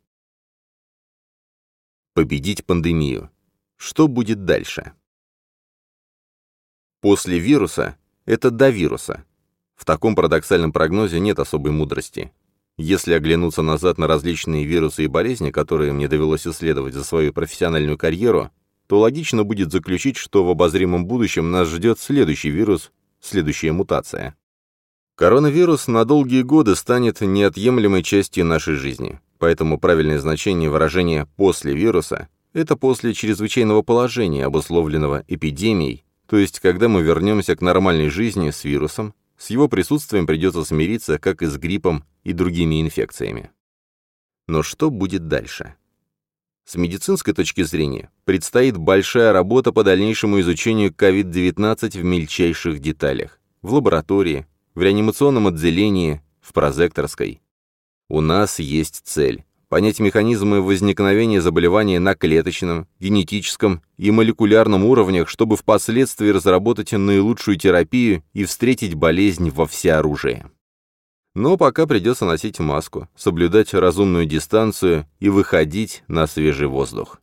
Победить пандемию. Что будет дальше? После вируса – это до вируса. В таком парадоксальном прогнозе нет особой мудрости. Если оглянуться назад на различные вирусы и болезни, которые мне довелось исследовать за свою профессиональную карьеру, то логично будет заключить, что в обозримом будущем нас ждет следующий вирус, следующая мутация. Коронавирус на долгие годы станет неотъемлемой частью нашей жизни, поэтому правильное значение выражения «после вируса» — это после чрезвычайного положения, обусловленного эпидемией, то есть когда мы вернемся к нормальной жизни с вирусом, с его присутствием придется смириться, как и с гриппом и другими инфекциями. Но что будет дальше? С медицинской точки зрения, предстоит большая работа по дальнейшему изучению COVID-19 в мельчайших деталях, в лаборатории, в реанимационном отделении, в прозекторской. У нас есть цель понять механизмы возникновения заболевания на клеточном, генетическом и молекулярном уровнях, чтобы впоследствии разработать наилучшую терапию и встретить болезнь во всеоружие. Но пока придется носить маску, соблюдать разумную дистанцию и выходить на свежий воздух.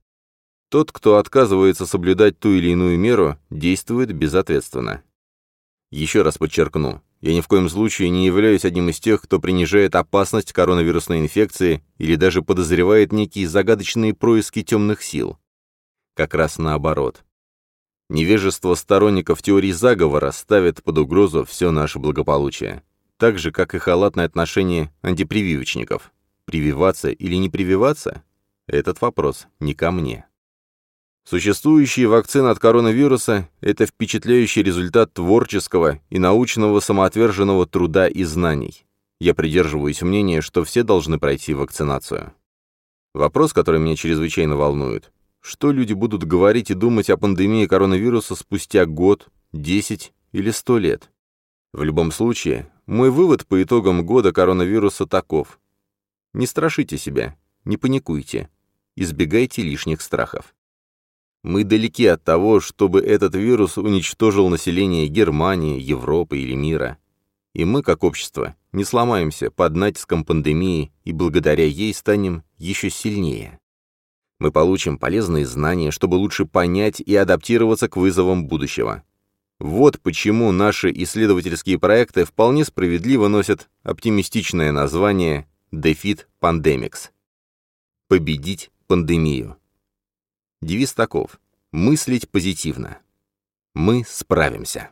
Тот, кто отказывается соблюдать ту или иную меру, действует безответственно. Еще раз подчеркну, я ни в коем случае не являюсь одним из тех, кто принижает опасность коронавирусной инфекции или даже подозревает некие загадочные происки темных сил. Как раз наоборот. Невежество сторонников теории заговора ставит под угрозу все наше благополучие. Так же, как и халатное отношение антипрививочников. Прививаться или не прививаться – этот вопрос не ко мне. Существующие вакцины от коронавируса – это впечатляющий результат творческого и научного самоотверженного труда и знаний. Я придерживаюсь мнения, что все должны пройти вакцинацию. Вопрос, который меня чрезвычайно волнует. Что люди будут говорить и думать о пандемии коронавируса спустя год, 10 или 100 лет? В любом случае, мой вывод по итогам года коронавируса таков. Не страшите себя, не паникуйте, избегайте лишних страхов. Мы далеки от того, чтобы этот вирус уничтожил население Германии, Европы или мира. И мы, как общество, не сломаемся под натиском пандемии и благодаря ей станем еще сильнее. Мы получим полезные знания, чтобы лучше понять и адаптироваться к вызовам будущего. Вот почему наши исследовательские проекты вполне справедливо носят оптимистичное название «Defeat Pandemics» — «Победить пандемию». Девиз таков. Мыслить позитивно. Мы справимся.